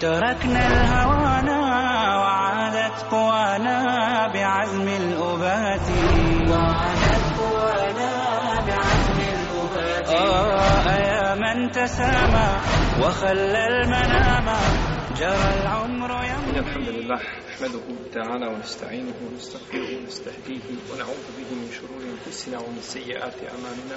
تركنا الهوانا وعادت قوانا بعزم الأبات. وعادت قوانا بعزم الأبات. آه يا من تسامى وخلى المنام. جرى العمر يمضي. الحمد لله نحمده تعالى ونستعينه ونستغفره ونستهديه ونعوذ به من شرور أنفسنا ومن سيئات أعمالنا.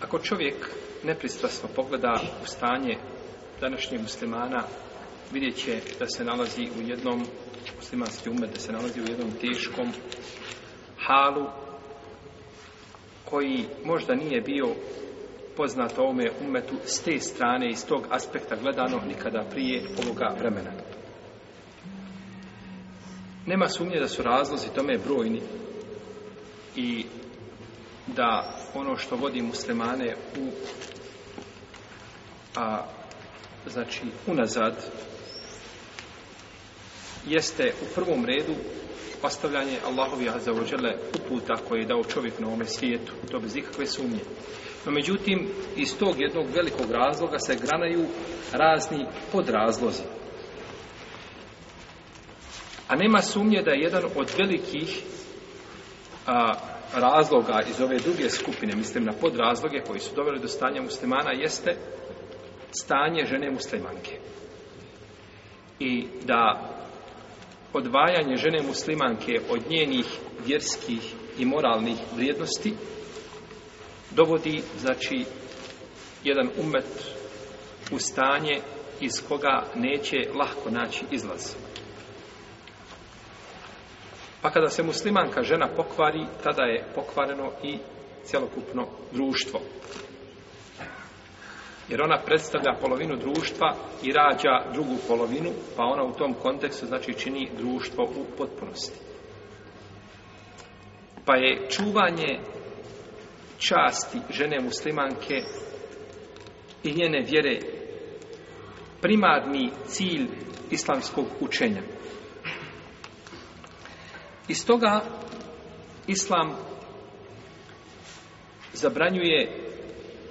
Ako čovjek nepristrasno pogleda u stanje današnjih muslimana, vidjet će da se nalazi u jednom muslimanski umet, da se nalazi u jednom teškom halu koji možda nije bio poznat ovome umetu s te strane, iz tog aspekta gledano nikada prije ovoga vremena. Nema sumnje da su razlozi tome brojni i da ono što vodi muslimane u a, znači unazad jeste u prvom redu ostavljanje Allahovi azzawajale uputa koje je dao čovjek na ovome svijetu, to bez ikakve sumnje. No međutim, iz tog jednog velikog razloga se granaju razni podrazlozi. A nema sumnje da je jedan od velikih a, razloga iz ove druge skupine, mislim na podrazloge koji su doveli do stanja muslimana, jeste stanje žene muslimanke. I da odvajanje žene muslimanke od njenih vjerskih i moralnih vrijednosti dovodi, znači, jedan umet u stanje iz koga neće lahko naći izlaz. Pa kada se muslimanka žena pokvari, tada je pokvareno i cjelokupno društvo. Jer ona predstavlja polovinu društva i rađa drugu polovinu, pa ona u tom kontekstu znači čini društvo u potpunosti. Pa je čuvanje časti žene muslimanke i njene vjere primarni cilj islamskog učenja. Iz toga islam zabranjuje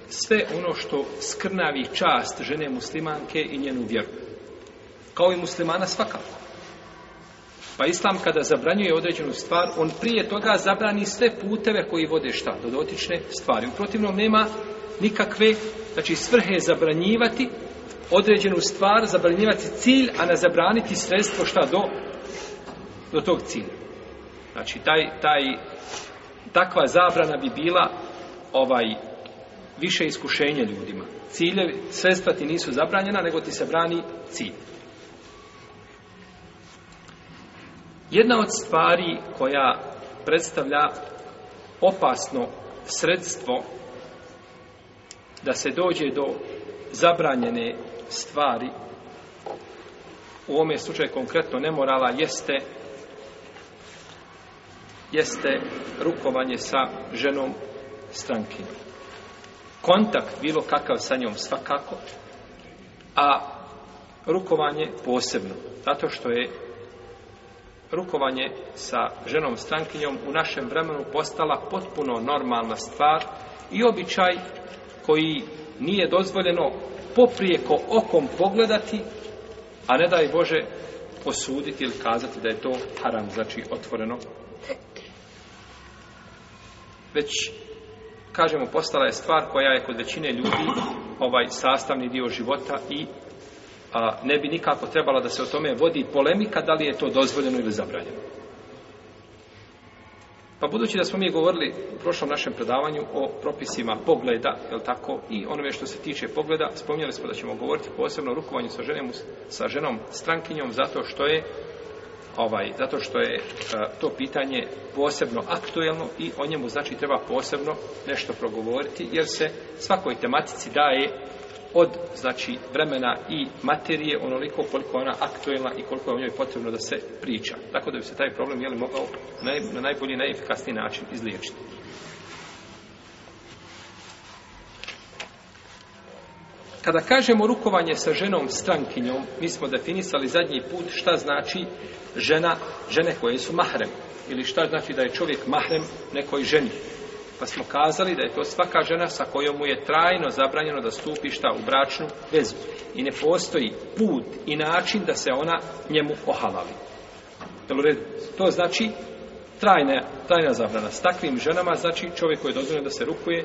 sve ono što skrnavi čast žene muslimanke i njenu vjeru. Kao i muslimana svakako. Pa islam kada zabranjuje određenu stvar, on prije toga zabrani sve puteve koji vode šta? Do dotične stvari. U protivnom nema nikakve, znači svrhe zabranjivati određenu stvar, zabranjivati cilj, a ne zabraniti sredstvo šta do, do tog cilja. Znači, taj, taj, takva zabrana bi bila ovaj više iskušenje ljudima. Ciljevi, sredstva ti nisu zabranjena, nego ti se brani cilj. Jedna od stvari koja predstavlja opasno sredstvo da se dođe do zabranjene stvari, u ovome slučaju konkretno nemorala, jeste jeste rukovanje sa ženom strankinjom. Kontakt bilo kakav sa njom svakako, a rukovanje posebno. Zato što je rukovanje sa ženom strankinjom u našem vremenu postala potpuno normalna stvar i običaj koji nije dozvoljeno poprijeko okom pogledati, a ne daj Bože osuditi ili kazati da je to haram, znači otvoreno već kažemo postala je stvar koja je kod većine ljudi ovaj sastavni dio života i a ne bi nikako trebala da se o tome vodi polemika da li je to dozvoljeno ili zabranjeno. Pa budući da smo mi govorili u prošlom našem predavanju o propisima pogleda, je tako, i onome što se tiče pogleda, spominjali smo da ćemo govoriti posebno o rukovanju sa ženom, sa ženom strankinjom zato što je ovaj zato što je a, to pitanje posebno aktuelno i o njemu znači treba posebno nešto progovoriti jer se svakoj tematici daje od znači vremena i materije onoliko koliko ona aktuelna i koliko je o njoj potrebno da se priča. Tako da bi se taj problem jeli mogao naj, na najbolji najefikasniji način izliječiti. Kada kažemo rukovanje sa ženom strankinjom, mi smo definisali zadnji put šta znači žena, žene koje su mahrem. Ili šta znači da je čovjek mahrem nekoj ženi. Pa smo kazali da je to svaka žena sa kojom mu je trajno zabranjeno da stupi šta u bračnu vezu. I ne postoji put i način da se ona njemu ohalali. To znači trajna, trajna zabrana. S takvim ženama znači čovjek koji je dozvoljeno da se rukuje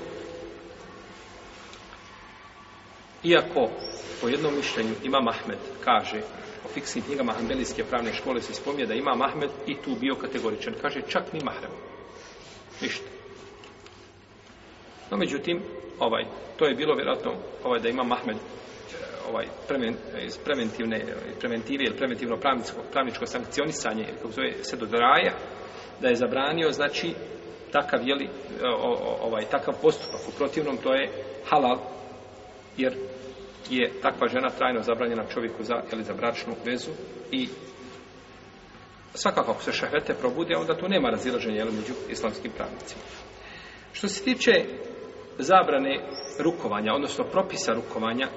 Iako po jednom mišljenju ima Mahmed kaže o fiksnim knjigama Hanbelijske pravne škole se spominje da ima Mahmed i tu bio kategoričan. Kaže čak ni Mahrem. Ništa. No međutim, ovaj, to je bilo vjerojatno ovaj, da ima Mahmed ovaj, premen, iz preventivne, preventive ili preventivno pravničko, pravničko sankcionisanje, kako zove se do draja, da je zabranio, znači, takav, jeli, ovaj, takav postupak. U protivnom, to je halal, jer je takva žena trajno zabranjena čovjeku za, ili za bračnu vezu i svakako ako se šahvete probude, onda tu nema razilaženja jel, među islamskim pravnicima. Što se tiče zabrane rukovanja, odnosno propisa rukovanja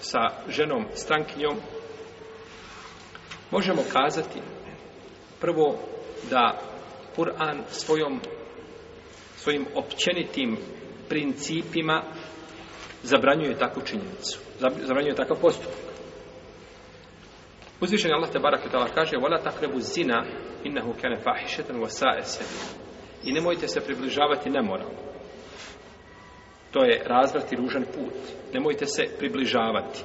sa ženom strankinjom, možemo kazati prvo da Kur'an svojom svojim općenitim principima zabranjuje takvu činjenicu. Zabranjuje takav postupak. Uzvišen Allah te barak ta'ala kaže وَلَا تَقْرَبُ zina innahu kane fahišetan wa sa'e sebi. I nemojte se približavati nemoral. To je razvrat i ružan put. Nemojte se približavati.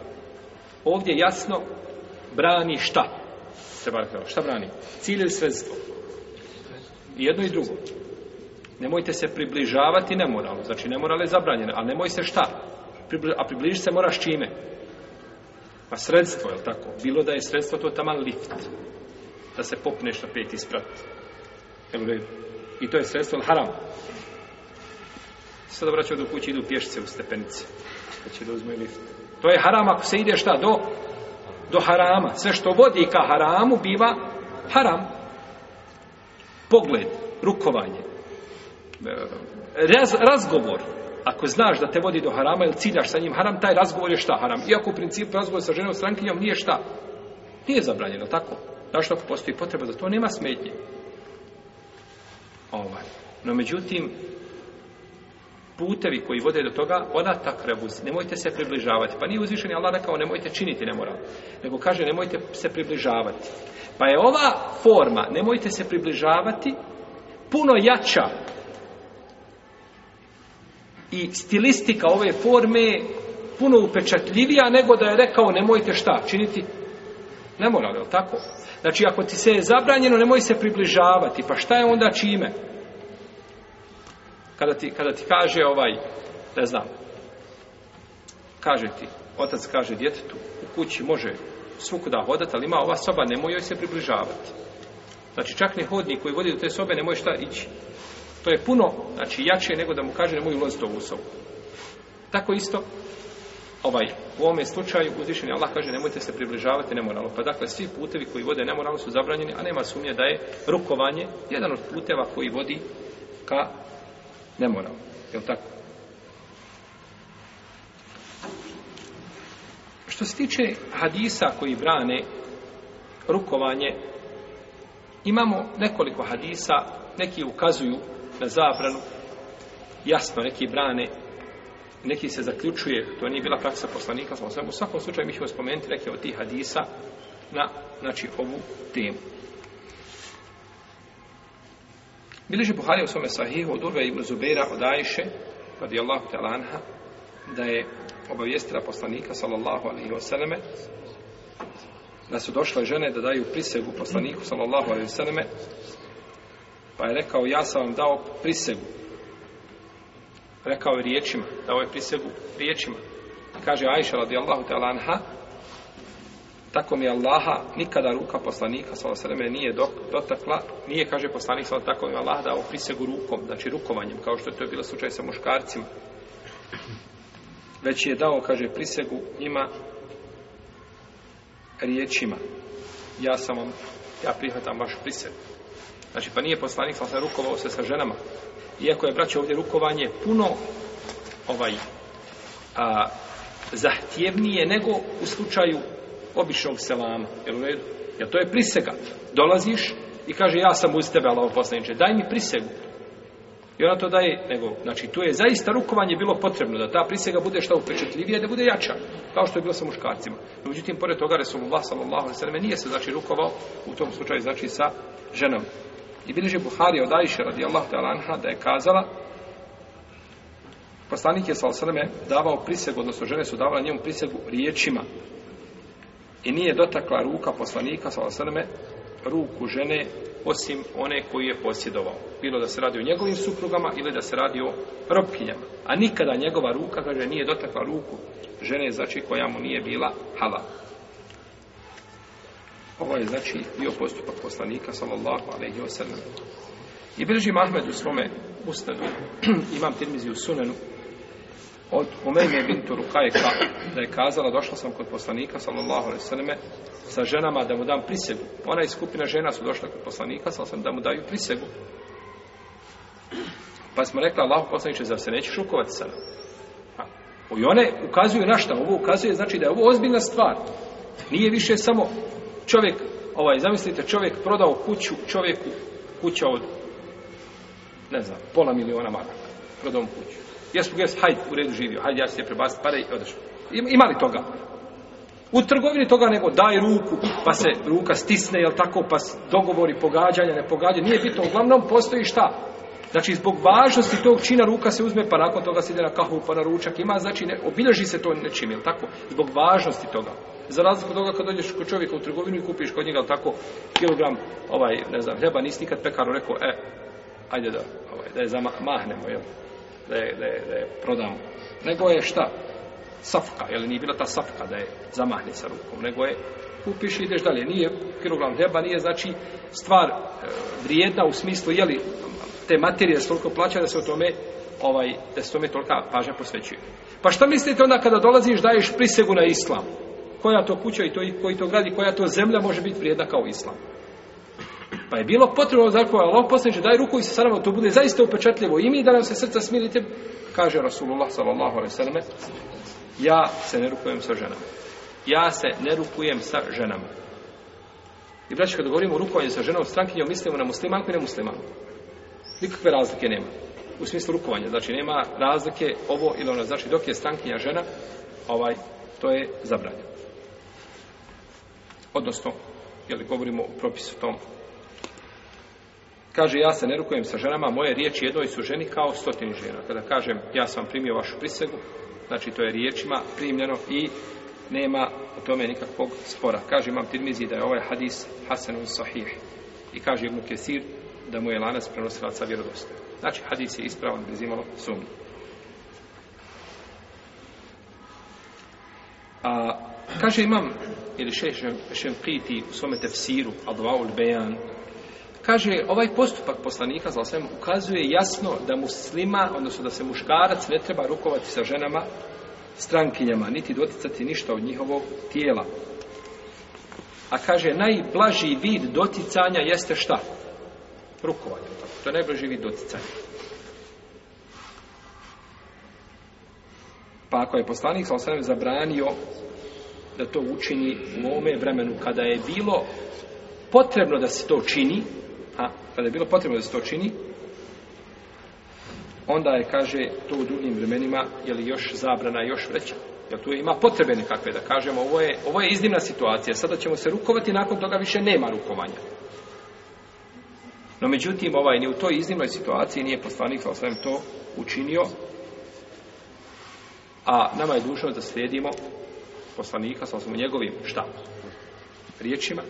Ovdje jasno brani šta? Treba šta brani? Cilj ili sredstvo? I jedno i drugo. Nemojte se približavati nemoralu. Znači, nemoral je zabranjeno, ali nemoj se šta? A približiti se moraš čime? Pa sredstvo, je tako? Bilo da je sredstvo to taman lift. Da se popneš na peti sprat. Jel I to je sredstvo, haram. Sada vraćaju do kući, idu pješce u stepenice. Da će da uzme lift. To je haram ako se ide šta? Do, do harama. Sve što vodi ka haramu biva haram. Pogled, rukovanje, raz, razgovor, ako znaš da te vodi do harama ili ciljaš sa njim haram, taj razgovor je šta haram. Iako u principu razgovor sa ženom strankinjom nije šta. Nije zabranjeno, tako? Znaš ako postoji potreba za to, nema smetnje. Ovaj. No međutim, putevi koji vode do toga, ona takrebuz, nemojte se približavati. Pa nije uzvišen Allah rekao, nemojte činiti nemoral. Nego kaže, nemojte se približavati. Pa je ova forma, nemojte se približavati, puno jača i stilistika ove forme puno upečatljivija nego da je rekao nemojte šta činiti. Ne mora li tako? Znači ako ti se je zabranjeno nemoj se približavati. Pa šta je onda čime? Kada ti, kada ti kaže ovaj ne znam kaže ti otac kaže djetetu u kući može svukuda hodati ali ima ova soba nemoj joj se približavati. Znači čak ni hodnik koji vodi do te sobe nemoj šta ići. To je puno, znači, jače nego da mu kaže nemoj ulaziti u ovu sobu. Tako isto, ovaj, u ovome slučaju uzvišeni Allah kaže nemojte se približavati nemoralno. Pa dakle, svi putevi koji vode nemoralno su zabranjeni, a nema sumnje da je rukovanje jedan od puteva koji vodi ka nemoralno. Je tako? Što se tiče hadisa koji brane rukovanje, imamo nekoliko hadisa, neki ukazuju na zabranu, jasno neki brane, neki se zaključuje, to nije bila praksa poslanika, u svakom slučaju mi ćemo spomenuti neke od tih hadisa na znači, ovu temu. Bileže Buhari u svome sahihu od Urve ibn Zubeira od Ajše, radijallahu ta'ala anha, da je obavijestila poslanika, sallallahu alaihi wa sallame, da su došle žene da daju prisegu poslaniku sallallahu alejhi ve selleme pa je rekao ja sam vam dao prisegu. Rekao je riječima dao je prisegu riječima. Kaže Ajša radijallahu ta'ala anha tako mi Allaha nikada ruka poslanika sallallahu alejhi ve selleme nije dok, dotakla nije kaže poslanik sallallahu tako mi Allah dao prisegu rukom znači rukovanjem kao što je to bilo slučaj sa muškarcima. Već je dao kaže prisegu njima riječima. Ja sam vam ja prihvatam vašu prisegu znači pa nije poslanik sam rukovao se sa ženama. Iako je braće ovdje rukovanje puno ovaj a, zahtjevnije nego u slučaju običnog selama. Jel u redu? Jer to je prisega? Dolaziš i kaže ja sam uz tebe Allaho poslaniče daj mi prisegu. I ona to daje, nego, znači, tu je zaista rukovanje bilo potrebno, da ta prisega bude šta upečetljivija, da bude jača, kao što je bilo sa muškarcima. No, međutim, pored toga, Resulullah sallallahu alaihi sallam, nije se, znači, rukovao u tom slučaju, znači, sa ženom. I bilježe Buhari od Ajše, radijallahu ta'ala anha, da je kazala, poslanik je, sallallahu alaihi davao prisegu, odnosno, žene su davala njemu prisegu riječima. I nije dotakla ruka poslanika, sallallahu alaihi ruku žene osim one koju je posjedovao. Bilo da se radi o njegovim suprugama ili da se radi o robkinjama. A nikada njegova ruka, kaže, nije dotakla ruku žene, znači, koja mu nije bila halal. Ovo je, znači, bio postupak poslanika, sallallahu alaihi wa sallam. I bilži Mahmed u svome ustadu, imam tirmizi u sunenu, od Umejme bintu Rukajka, da je kazala, došla sam kod poslanika, sallallahu alaihi wa sallame, sa ženama da mu dam prisegu. Ona i skupina žena su došla kod poslanika, sallallahu sam da mu daju prisegu. Pa smo rekla, Allah poslaniče, zar se nećeš rukovati sada? I one ukazuju na šta? Ovo ukazuje, znači da je ovo ozbiljna stvar. Nije više samo čovjek, ovaj, zamislite, čovjek prodao kuću, čovjeku kuća od, ne znam, pola miliona maraka. Prodao mu kuću. Jes, jes, hajde, u redu živio, hajde, ja ću te prebaciti pare i odeš. Ima li toga? U trgovini toga nego daj ruku, pa se ruka stisne, jel tako, pa dogovori pogađanja, ne pogađanja, nije bitno, uglavnom postoji šta? Znači, zbog važnosti tog čina ruka se uzme, pa nakon toga se ide na kahu, pa na ručak, ima, znači, ne, obilježi se to nečim, jel tako? Zbog važnosti toga. Za razliku toga kad dođeš kod čovjeka u trgovinu i kupiš kod njega, tako, kilogram, ovaj, ne znam, hljeba, nisi nikad pekaru rekao, e, ajde da, ovaj, da je zamahnemo, jel? Da je, da je, da je prodamo. Nego je šta? safka, jel nije bila ta safka da je zamahni sa rukom, nego je kupiš i ideš dalje. Nije kilogram hljeba, nije znači stvar e, vrijedna u smislu, jeli, te materije se toliko plaća da se o tome ovaj, da se tome tolika pažnja posvećuje. Pa šta mislite onda kada dolaziš daješ prisegu na islam? Koja to kuća i to, koji to gradi, koja to zemlja može biti vrijedna kao islam? Pa je bilo potrebno za koje Allah posljednje, daj ruku i se saramo, to bude zaista upečatljivo. I mi da nam se srca smirite, kaže Rasulullah sallallahu alaihi sallam, ja se ne rukujem sa ženama. Ja se ne rukujem sa ženama. I braći, kada govorimo o rukovanju sa ženom, strankinjom, mislimo na muslimanku i na muslimanku. Nikakve razlike nema. U smislu rukovanja. Znači, nema razlike ovo ili ono. Znači, dok je strankinja žena, ovaj, to je zabranjeno. Odnosno, jel govorimo o propisu tom. Kaže, ja se ne rukujem sa ženama, moje riječi jednoj su ženi kao stotini žena. Kada kažem, ja sam primio vašu prisegu, znači to je riječima primljeno i nema o tome nikakvog spora. Kaže imam Tirmizi da je ovaj hadis Hasanun Sahih i kaže Ibn Kesir da mu je lanac prenosilaca vjerodostojan. Znači hadis je ispravan bez imalo sumnje. A, kaže imam ili šešem šempriti u svome tefsiru Advaul Bejan Kaže, ovaj postupak poslanika za ukazuje jasno da muslima, odnosno da se muškarac ne treba rukovati sa ženama, strankinjama, niti doticati ništa od njihovog tijela. A kaže, najblaži vid doticanja jeste šta? Rukovanje. To je najblaži vid doticanja. Pa ako je poslanik sa zabranio da to učini u ovome vremenu kada je bilo potrebno da se to čini, a kada je bilo potrebno da se to čini, onda je, kaže, to u drugim vremenima, je li još zabrana, još veća. Jer tu ima potrebe nekakve, da kažemo, ovo je, ovo je iznimna situacija, sada ćemo se rukovati, nakon toga više nema rukovanja. No, međutim, ovaj, ni u toj iznimnoj situaciji nije poslanik sa osvijem to učinio, a nama je dužno da slijedimo poslanika sa osnovu njegovim šta? riječima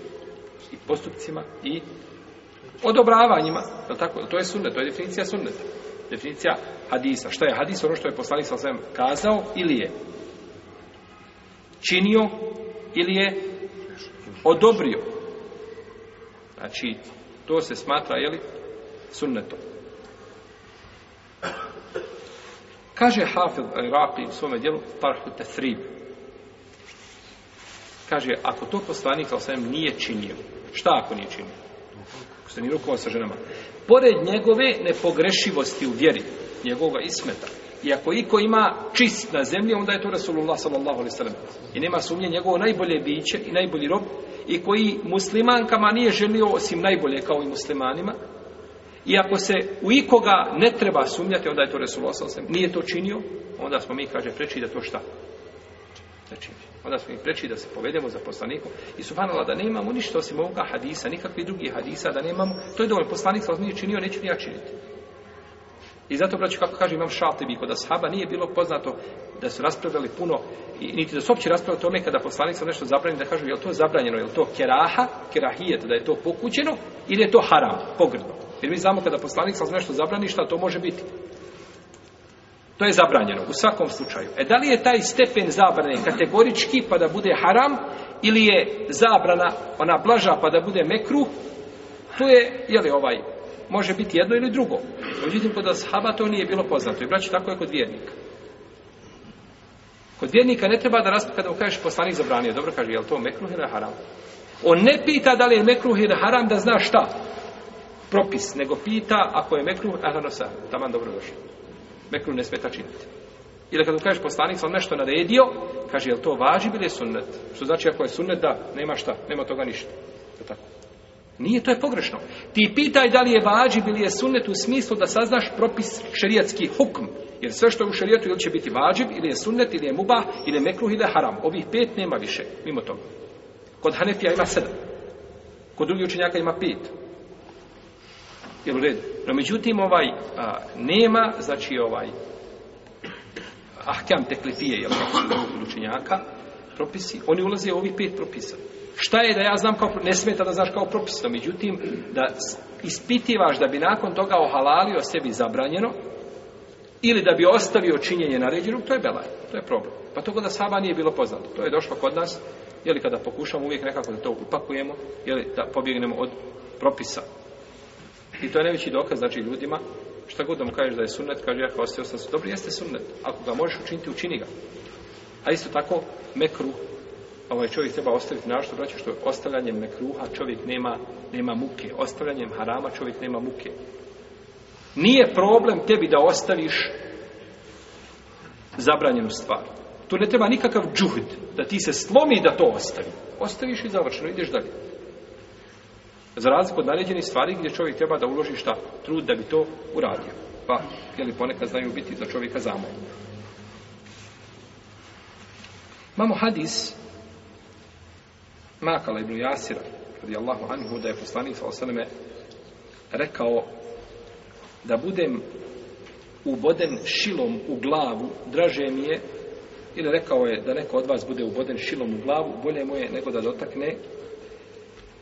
i postupcima i odobravanjima. Je tako? To je sunnet, to je definicija sunneta. Definicija hadisa. Šta je hadis? Ono što je poslanik sa osnovu kazao ili je činio ili je odobrio. Znači, to se smatra, jeli, sunnetom. Kaže Hafid Iraqi u svome dijelu Tarhu Tefrib. Kaže, ako to poslanik sa svem nije činio, šta ako nije činio? Ako se nije rukovao sa ženama. Pored njegove nepogrešivosti u vjeri, njegovoga ismeta, i ako iko ima čist na zemlji, onda je to Rasulullah sallallahu alaihi sallam. I nema sumnje njegovo najbolje biće i najbolji rob, i koji muslimankama nije želio osim najbolje kao i muslimanima, I ako se u ikoga ne treba sumnjati, onda je to Rasulullah sallallahu Nije to činio, onda smo mi, kaže, preči da to šta? Da. Onda smo im preči da se povedemo za poslanikom. I subhanallah, da nemamo ništa osim ovoga hadisa, nikakvi drugi hadisa, da nemamo, to je dovoljno. Poslanik sa nije činio, neću ni ja činiti. I zato, braću, kako kaže imam šaltebi, kod ashaba nije bilo poznato da su raspravljali puno, i niti da su opće raspravljali tome kada poslanik sam nešto zabranjeno, da kažu je li to zabranjeno, je li to keraha, kerahijet, da je to pokućeno, ili je to haram, pogrdno. Jer mi znamo kada poslanik sam nešto zabrani, šta to može biti? To je zabranjeno, u svakom slučaju. E da li je taj stepen zabrane kategorički pa da bude haram, ili je zabrana, ona blaža pa da bude mekru, to je, je li ovaj, može biti jedno ili drugo. Međutim, kod ashaba to nije bilo poznato. I braći, tako je kod vjernika. Kod vjernika ne treba da raspravlja kada mu kažeš poslanik zabranio. Dobro kaže, je li to mekruh ili haram? On ne pita da li je mekruh ili haram da zna šta. Propis. Nego pita ako je mekruh, ahano sa. Taman dobro došlo mekru ne smeta činiti. Ili kada mu kažeš poslanik sam nešto naredio, kaže, jel to važi ili je sunnet? Što znači ako je sunnet da nema šta, nema toga ništa. Je tako? Nije, to je pogrešno. Ti pitaj da li je vađi ili je sunnet u smislu da saznaš propis šerijatski hukm. Jer sve što je u šerijatu ili će biti vađib, ili je sunnet, ili je mubah, ili je mekruh, ili je haram. Ovih pet nema više, mimo toga. Kod Hanefija ima sedam. Kod drugih učenjaka ima pet. Jel u redu? No, međutim, ovaj, a, nema, znači, ovaj, ahkam teklifije, jel, učenjaka, propisi, oni ulaze u ovih pet propisa. Šta je da ja znam kao, ne smeta da znaš kao propis, no, međutim, da ispitivaš da bi nakon toga ohalalio sebi zabranjeno, ili da bi ostavio činjenje naređenog, to je belaj, to je problem. Pa to kod sahaba nije bilo poznato. To je došlo kod nas, jeli kada pokušamo uvijek nekako da to upakujemo, jeli da pobjegnemo od propisa. I to je najveći dokaz, znači ljudima, šta god da mu kažeš da je sunnet, kaže ja kao sam sunnet. dobro jeste sunnet, ako ga možeš učiniti, učini ga. A isto tako, mekru, ovaj čovjek treba ostaviti našto, braću, što ostavljanjem mekruha čovjek nema, nema muke, ostavljanjem harama čovjek nema muke. Nije problem tebi da ostaviš zabranjenu stvar. Tu ne treba nikakav džuhd, da ti se slomi da to ostavi. Ostaviš i završeno, ideš dalje. Za razliku od naređenih stvari gdje čovjek treba da uloži šta trud da bi to uradio. Pa, jeli ponekad znaju biti za čovjeka zamoj. Imamo hadis Makala ibn Jasira, radijallahu anhu, da je poslanik sa osaleme rekao da budem uboden šilom u glavu, draže mi je, ili rekao je da neko od vas bude uboden šilom u glavu, bolje mu je nego da dotakne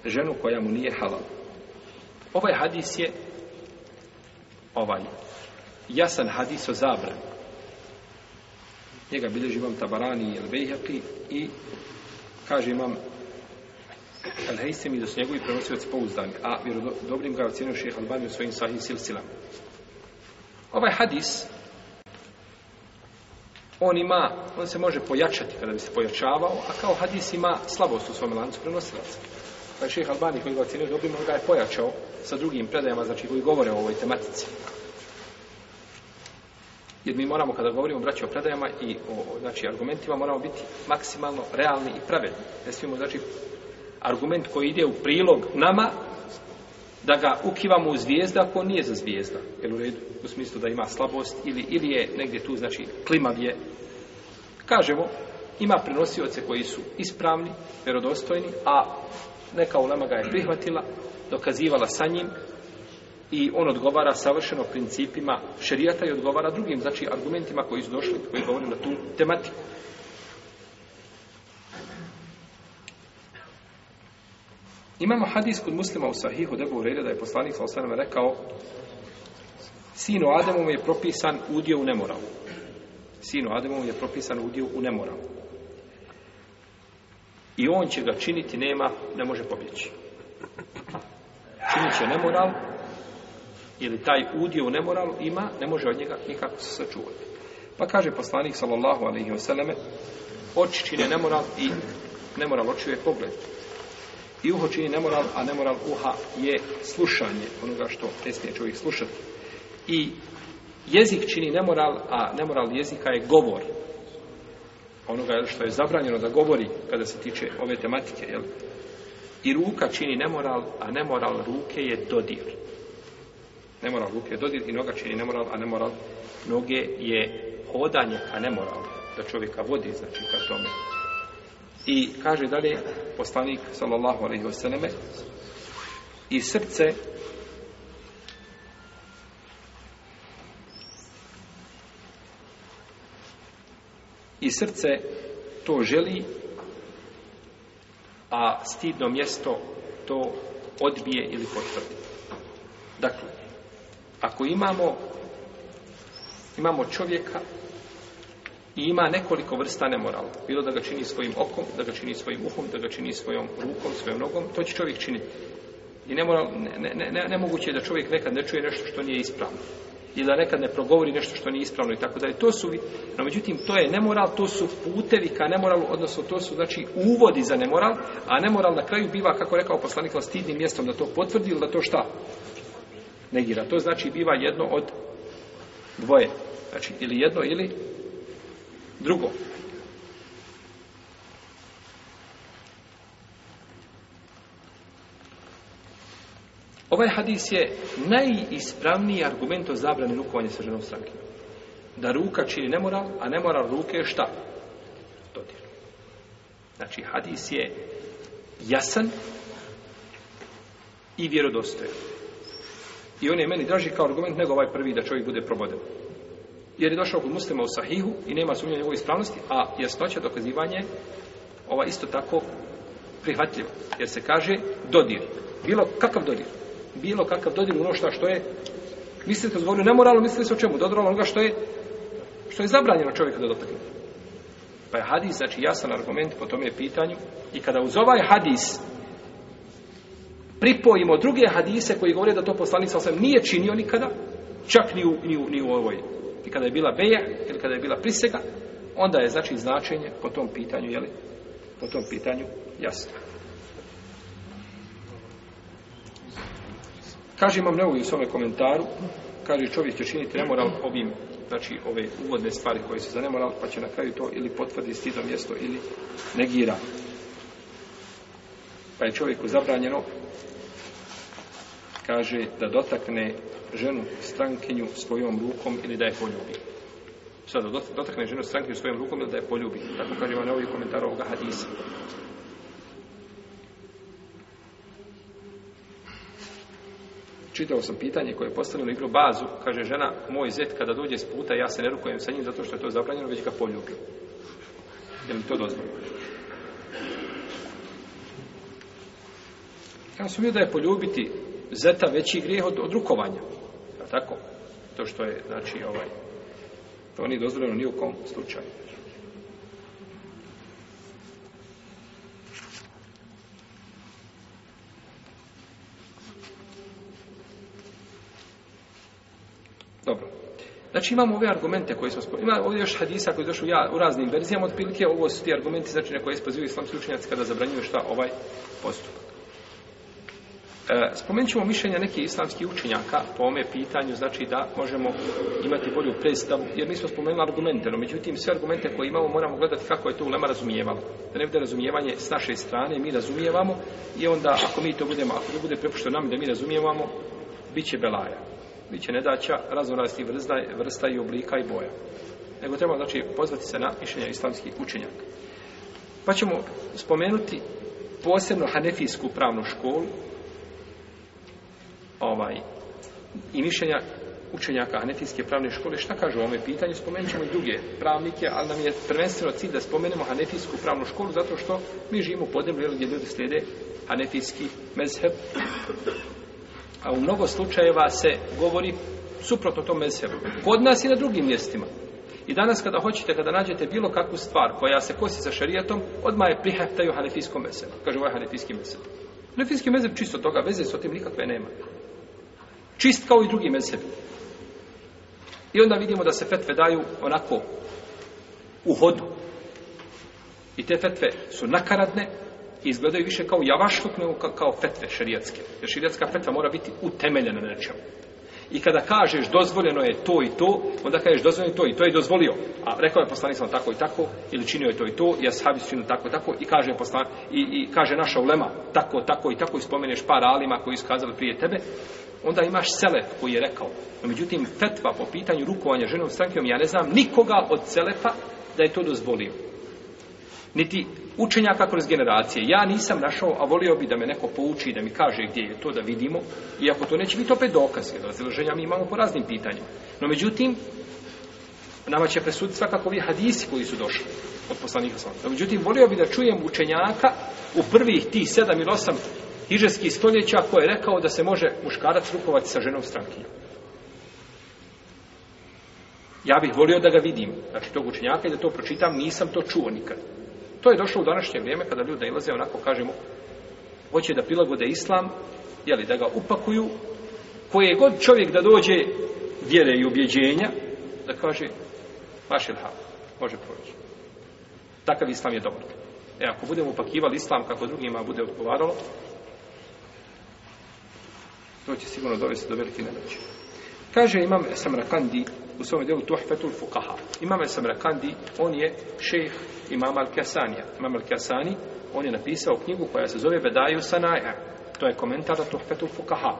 ženu koja mu nije halal. Ovaj hadis je ovaj jasan hadis o zabran. Njega bilježi imam Tabarani i Elbejhaki i kaže imam Elhejsem i da su njegovi prenosioci pouzdani, a dobrim ga ocjenio šeha Albani u svojim sahih silsilama. Ovaj hadis, on ima, on se može pojačati kada bi se pojačavao, a kao hadis ima slabost u svom lancu prenosilaca. Pa je šeha Albani koji ga ocjenio dobrim, on ga je pojačao sa drugim predajama, znači koji govore o ovoj tematici. Jer mi moramo, kada govorimo braći o predajama i o znači, argumentima, moramo biti maksimalno realni i pravedni. Ne smijemo, znači, argument koji ide u prilog nama, da ga ukivamo u zvijezda, ako nije za zvijezda. Jel u redu? U smislu da ima slabost ili, ili je negdje tu, znači, klimav je. Kažemo, ima prenosioce koji su ispravni, verodostojni, a neka ulema ga je prihvatila, dokazivala sa njim i on odgovara savršeno principima šerijata i odgovara drugim, znači, argumentima koji su došli, koji govore na tu tematiku. Imamo hadis kod muslima u sahihu Debu Urejde da je poslanik sa osanem rekao Sinu Ademovom je propisan udio u nemoralu. Sinu Ademovom je propisan udio u nemoralu. I on će ga činiti, nema, ne može pobjeći. Činit će nemoral, ili taj udio u nemoralu ima, ne može od njega nikako se sačuvati. Pa kaže poslanik, sallallahu alaihi wasallame, oči čine nemoral i nemoral očiju je pogled. I uho čini nemoral, a nemoral uha je slušanje onoga što ne smije čovjek slušati. I jezik čini nemoral, a nemoral jezika je govor. Onoga što je zabranjeno da govori kada se tiče ove tematike. Jel? I ruka čini nemoral, a nemoral ruke je dodir. Nemoral ruke je dodir i noga čini nemoral, a nemoral noge je hodanje ka nemoral. Da čovjeka vodi, znači, ka tome. I kaže dalje poslanik sallallahu alejhi ve selleme i srce i srce to želi a stidno mjesto to odbije ili potvrdi. Dakle, ako imamo imamo čovjeka i ima nekoliko vrsta nemorala. Bilo da ga čini svojim okom, da ga čini svojim uhom, da ga čini svojom rukom, svojom nogom, to će čovjek činiti. I nemoral, ne, ne, ne, nemoguće je da čovjek nekad ne čuje nešto što nije ispravno. Ili da nekad ne progovori nešto što nije ispravno i tako dalje. To su, no međutim, to je nemoral, to su putevi ka nemoralu, odnosno to su, znači, uvodi za nemoral, a nemoral na kraju biva, kako rekao poslanik, stidnim mjestom da to potvrdi ili da to šta? Negira. To znači biva jedno od dvoje. Znači, ili jedno, ili Drugo. Ovaj hadis je najispravniji argument o zabrani rukovanja sa ženom strankinjom. Da ruka čini nemoral, a nemoral ruke je šta? Dodir. Znači, hadis je jasan i vjerodostojan. I on je meni draži kao argument nego ovaj prvi da čovjek bude proboden jer je došao kod muslima u sahihu i nema sumnja njegove ispravnosti, a jasnoća dokazivanje ova isto tako prihvatljivo. Jer se kaže dodir. Bilo kakav dodir. Bilo kakav dodir ono šta što je mislite kad govorio nemoralno, mislite se o čemu? Dodir onoga što je što je zabranjeno čovjeku da dotakne. Pa je hadis, znači jasan argument po tome pitanju i kada uz ovaj hadis pripojimo druge hadise koji govore da to poslanik sa osam nije činio nikada, čak ni u, ni u, ni u ovoj i kada je bila beja ili kada je bila prisega, onda je znači značenje po tom pitanju, jeli, po tom pitanju jasno. Kaže imam neovi u svome komentaru, kaže čovjek će činiti nemoral ovim, znači ove uvodne stvari koje se za nemoral, pa će na kraju to ili potvrdi stidno mjesto ili negira. Pa je čovjeku zabranjeno kaže da dotakne ženu strankinju svojom rukom ili da je poljubi. Sada dotakne ženu strankinju svojom rukom ili da je poljubi. Tako kaže imam ovaj komentar ovoga hadisa. Čitao sam pitanje koje je postavljeno igru bazu. Kaže žena, moj zet kada dođe s puta, ja se ne rukujem sa njim zato što je to zabranjeno, već ga poljubim. Je li to dozvoljeno? Ja sam da je poljubiti zeta veći grijeh od, od rukovanja. Ja, tako? To što je, znači, ovaj, to nije dozvoljeno ni u kom slučaju. Dobro. Znači imamo ove argumente koje smo spomenuli. Ima ovdje još hadisa koji došli ja, u raznim verzijama. Otprilike ovo su ti argumenti znači na koje ispozivaju islamski učenjaci kada zabranjuju šta ovaj postupak. E, spomenut ćemo mišljenja nekih islamskih učenjaka po ome pitanju, znači da možemo imati bolju predstavu, jer mi smo spomenuli argumente, no međutim sve argumente koje imamo moramo gledati kako je to ulema razumijevalo. Da ne bude razumijevanje s naše strane, mi razumijevamo i onda ako mi to budemo, ako to bude prepušteno nam da mi razumijevamo, bit će belaja. Biće nedaća raznoraznih vrsta, vrsta i oblika i boja. Nego treba znači pozvati se na mišljenja islamskih učenjaka. Pa ćemo spomenuti posebno hanefijsku pravnu školu ovaj i mišljenja učenjaka Hanefijske pravne škole, šta kažu o ovome pitanju, spomenut ćemo i druge pravnike, ali nam je prvenstveno cilj da spomenemo Hanefijsku pravnu školu, zato što mi živimo u podneblju gdje ljudi slijede hanefijski mezheb, a u mnogo slučajeva se govori suprotno tom mezhebu. Kod nas i na drugim mjestima. I danas kada hoćete, kada nađete bilo kakvu stvar koja se kosi sa šarijetom, odmah je prihvataju hanefijskom mezhebu. Kaže, ovo je hanefijski mezheb. Hanefijski mezheb čisto toga, veze s tim nikakve nema. Čist kao i drugi mezhebi. I onda vidimo da se fetve daju onako u hodu. I te fetve su nakaradne i izgledaju više kao javašluk nego kao fetve šerijatske. Jer šerijatska fetva mora biti utemeljena na nečemu. I kada kažeš dozvoljeno je to i to, onda kažeš dozvoljeno je to i to je dozvolio. A rekao je poslanik sam tako i tako, ili činio je to i to, i ashabi su činili tako i tako, i kaže, poslan, i, i kaže naša ulema tako, tako i tako, i spomeneš par alima koji su kazali prije tebe, onda imaš selef koji je rekao. No, međutim, fetva po pitanju rukovanja ženom strankijom, ja ne znam nikoga od selefa da je to dozvolio. Niti učenjaka kroz generacije. Ja nisam našao, a volio bi da me neko pouči, da mi kaže gdje je to da vidimo, iako to neće biti opet dokaz, jer razilaženja mi imamo po raznim pitanjima. No, međutim, nama će presuditi svakako ovi hadisi koji su došli od poslanika sam. No, međutim, volio bi da čujem učenjaka u prvih tih sedam ili osam hiđarskih stoljeća koji je rekao da se može muškarac rukovati sa ženom strankinjom. Ja bih volio da ga vidim, znači tog učenjaka i da to pročitam, nisam to čuo nikad. To je došlo u današnje vrijeme kada ljudi ilaze, onako kažemo, hoće da prilagode islam, jeli, da ga upakuju, koje god čovjek da dođe vjere i ubjeđenja, da kaže, vaš ilha, može proći. Takav islam je dobar. E, ako budemo upakivali islam kako drugima bude odgovaralo, to će sigurno dovesti do velike nemoći. Kaže imam Samrakandi u svom djelu Tuhfetul Fukaha. Imam Samrakandi, on je šejh imam Al-Kasanija. Imam Al-Kasani, on je napisao knjigu koja se zove Vedaju Sanaja. To je komentar na Tuhfetul Fukaha.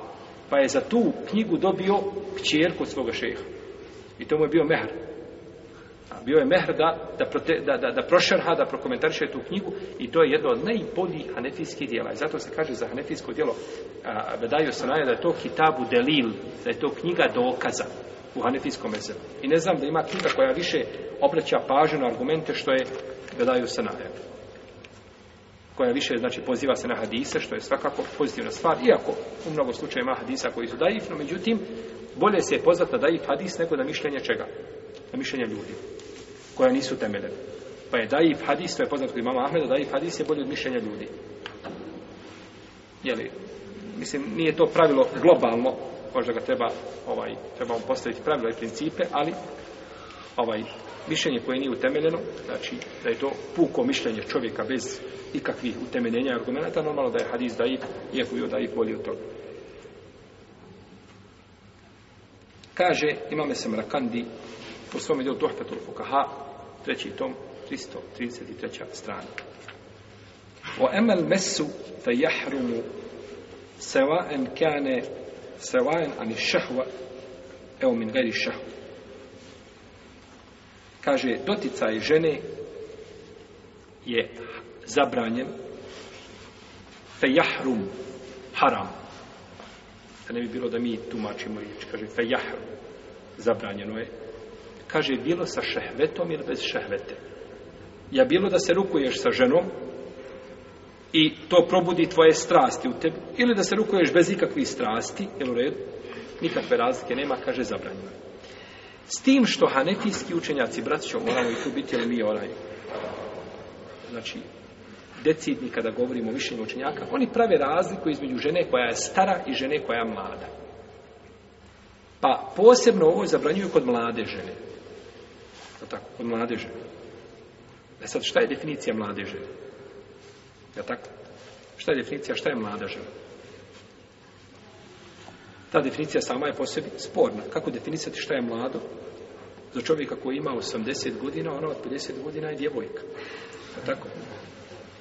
Pa je za tu knjigu dobio kćerku od svoga šeha. I to mu je bio mehr. A bio je mehr da, da, prote, da, da, da prošerha, da prokomentariše tu knjigu i to je jedno od najboljih hanefijskih dijela. I zato se kaže za hanefijsko dijelo a, Vedaju Sanaja da je to kitabu delil, da je to knjiga dokaza u hanefijskom mesebu. I ne znam da ima knjiga koja više obraća pažnju na argumente što je Vedaju Sanaja. Koja više, znači, poziva se na hadise, što je svakako pozitivna stvar, iako u mnogo slučajeva ima hadisa koji su daif, no međutim, bolje se je pozvat na daif hadis nego na mišljenje čega? Na mišljenje ljudi, koja nisu temeljene. Pa je daif hadis, to je poznat kod imama Ahmeda, daif hadis je bolje od mišljenja ljudi. Jeli, mislim, nije to pravilo globalno, možda ga treba, ovaj, trebamo postaviti pravila i principe, ali ovaj, mišljenje koje nije utemeljeno, znači da je to puko mišljenje čovjeka bez ikakvih utemeljenja i argumenta, normalno da je hadis daif, iako je daif bolji od toga. Kaže, imame se Mrakandi, po svom djelu Tuhfetul Fukaha, treći tom, 333. strana. O emel mesu fe jahrumu sevaen kane sevaen ani šehva evo min gajri šehva kaže doticaj žene je zabranjen. Fe jahrum haram. Da ne bi bilo da mi tumačimo riječ. Kaže fe jahrum zabranjeno je. Kaže bilo sa šehvetom ili bez šehvete? Ja bilo da se rukuješ sa ženom i to probudi tvoje strasti u tebi ili da se rukuješ bez ikakvih strasti jel u redu? Nikakve razlike nema kaže zabranjeno S tim što hanefijski učenjaci, braćo, moramo i tu biti, ali mi onaj, znači, decidni kada govorimo o mišljenju učenjaka, oni prave razliku između žene koja je stara i žene koja je mlada. Pa posebno ovo zabranjuju kod mlade žene. Je tako? Kod mlade žene. E sad, šta je definicija mlade žene? Je tako? Šta je definicija, šta je mlada žena? Ta definicija sama je po sebi sporna. Kako definisati šta je mlado? Za čovjeka koji ima 80 godina, ona od 50 godina je djevojka. Je tako?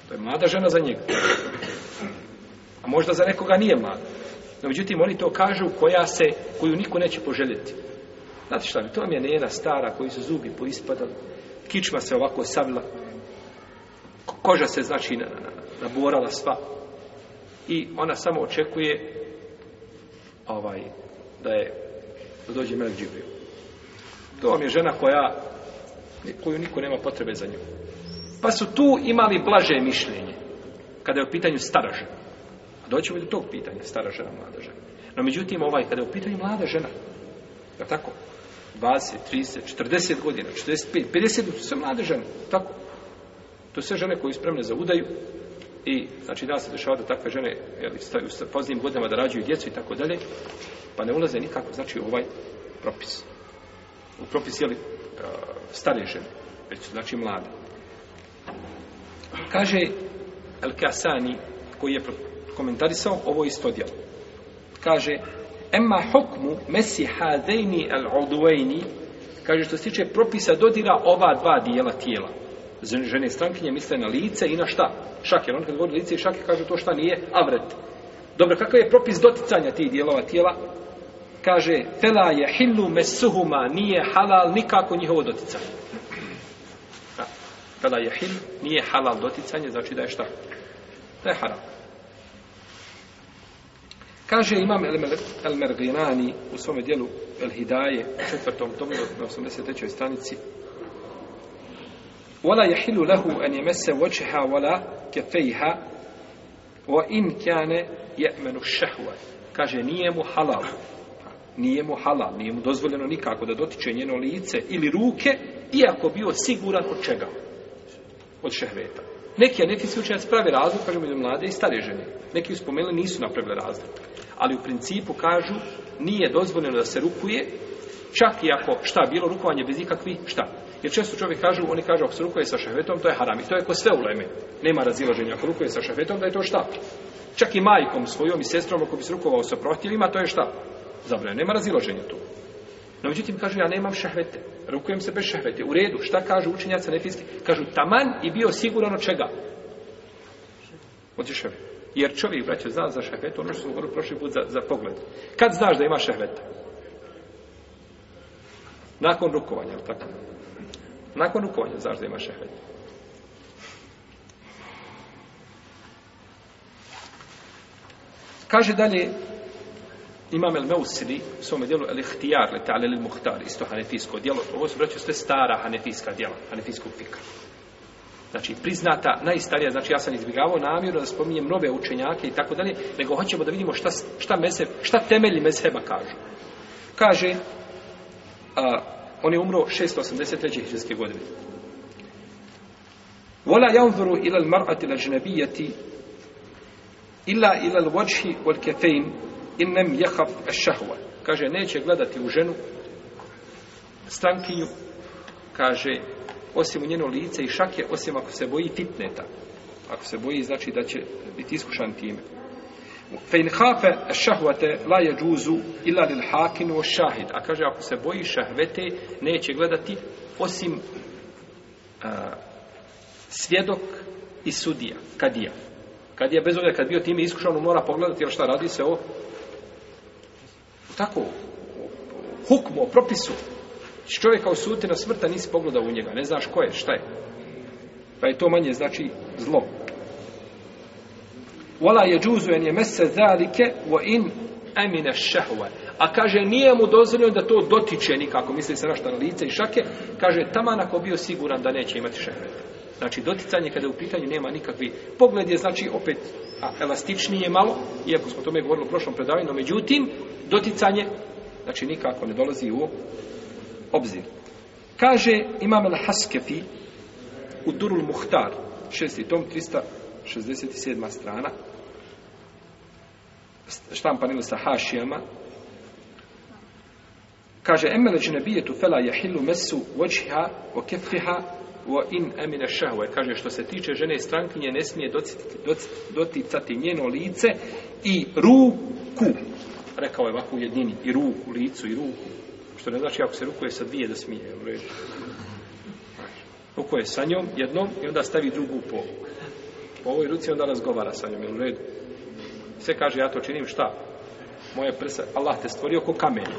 To je mlada žena za njega. A možda za nekoga nije mlada. No, međutim, oni to kažu koja se, koju niko neće poželjeti. Znate šta mi, to vam je njena stara koji su zubi poispadali. Kičma se ovako savila. Koža se, znači, naborala sva. I ona samo očekuje ovaj, da je da dođe Melek Džibril. To vam je žena koja koju niko nema potrebe za nju. Pa su tu imali blaže mišljenje kada je u pitanju stara žena. Doćemo i do tog pitanja, stara žena, mlada žena. No međutim, ovaj, kada je u pitanju mlada žena, je tako? 20, 30, 40 godina, 45, 50, su sve mlade žene, tako? To su sve žene koje su spremne za udaju i, znači, da se dešava da takve žene jeli, staju sa poznijim godinama da rađuju djecu i tako dalje, pa ne ulaze nikako, znači, u ovaj propis. U propis, jeli, e, stare žene, već su, znači, mlade. Kaže El Kasani, koji je komentarisao ovo isto djelo. Kaže, Emma hukmu mesi hadejni al odvejni, kaže što se tiče propisa dodira ova dva dijela tijela. Žene strankinje misle na lice i na šta? Šake. On kad govori lice i šake kaže to šta nije avret. Dobro, kakav je propis doticanja tih dijelova tijela? Kaže, fela je hillu mesuhuma, nije halal nikako njihovo doticanje. Da. Fela je hill, nije halal doticanje, znači da je šta? Da je haram. Kaže imam El-Merginani u svome dijelu El-Hidaje u četvrtom tomu na 83. stranici ولا يحل له أن يمس وجهها ولا كفيها وإن كان يأمن الشهوة kaže nije mu halal nije mu halal, nije mu dozvoljeno nikako da dotiče njeno lice ili ruke iako bio siguran od čega od šehveta neki anefisi učenjaci pravi razlog kažu među mlade i stare žene neki uspomenuli nisu napravili razlog ali u principu kažu nije dozvoljeno da se rukuje čak i ako šta bilo rukovanje bez ikakvih šta Jer često čovjek kaže, oni kažu ako se rukuje sa šehvetom to je haram. I to je ko sve uleme nema razilaženja ako rukuje sa šehvetom da je to šta? Čak i majkom svojom i sestrom ako bi se rukovao sa protivima to je šta? Zabranjeno. Nema razilaženja tu. No međutim kažu ja nemam šehvete. Rukujem se bez šehvete. U redu šta kažu učenjaca nefijski kažu taman i bio siguran od čega? Od šehvete. Jer čovjek, braćo, zna za šehvetu, ono što smo govorili prošli put za, za pogled. Kad znaš da ima šehveta? Nakon rukovanja, tako? Nakon rukovanja znaš da ima šehvet. Kaže dalje, imam el Meusili, u svome dijelu, el ihtijar, le ta'ale il muhtar, isto hanefijsko dijelo. Ovo su, braću sve stara hanefijska dijela, hanefijskog fika. Znači, priznata, najstarija, znači ja sam izbjegavao namjerno da spominjem nove učenjake i tako dalje, nego hoćemo da vidimo šta, šta, mezheb, šta temelji mezheba kažu. Kaže, a, on je umro 683. hijđarske godine. Vola janzuru ila l-mar'ati l-ađnabijati ila ila l-vođhi wal-kefejn yakhaf jehaf šahva. Kaže, neće gledati u ženu strankinju, kaže, osim u njeno lice i šake, osim ako se boji fitneta. Ako se boji, znači da će biti iskušan time. Fe in hafe šahvate la je džuzu ila lil hakinu o šahid. A kaže, ako se boji šahvete, neće gledati osim a, svjedok i sudija, kadija. Kadija, bez ovdje, kad bio time iskušan, mora pogledati, jer šta radi se o tako, hukmu, o propisu, znači, čovjeka osuditi na smrta nisi pogledao u njega, ne znaš ko je, šta je. Pa je to manje znači zlo. Vola je džuzu en je mese zalike wa in emine šehova. A kaže, nije mu dozvoljeno da to dotiče nikako, misli se našta na lice i šake, kaže, taman ako bio siguran da neće imati šehvet. Znači, doticanje kada u pitanju nema nikakvi pogled je, znači, opet a, elastičnije malo, iako smo tome govorili u prošlom predavanju, no međutim, doticanje, znači, nikako ne dolazi u obzir. Kaže Imam al-Haskefi u Durul Muhtar, šesti tom, 67. strana, štampan ili sa hašijama, kaže, emele džnebijetu fela jahillu mesu vođiha o kefiha o in emine šahve. Kaže, što se tiče žene strankinje, ne smije dociti, doticati njeno lice i ruku. Rekao je ovako u jedini, i ruku, licu i ruku. Što ne znači ako se rukuje sa dvije da smije. U redu. Rukuje sa njom jednom i onda stavi drugu po, po ovoj ruci onda razgovara sa njom. U redu. Sve kaže ja to činim šta? Moje prsa, Allah te stvorio ko kamen.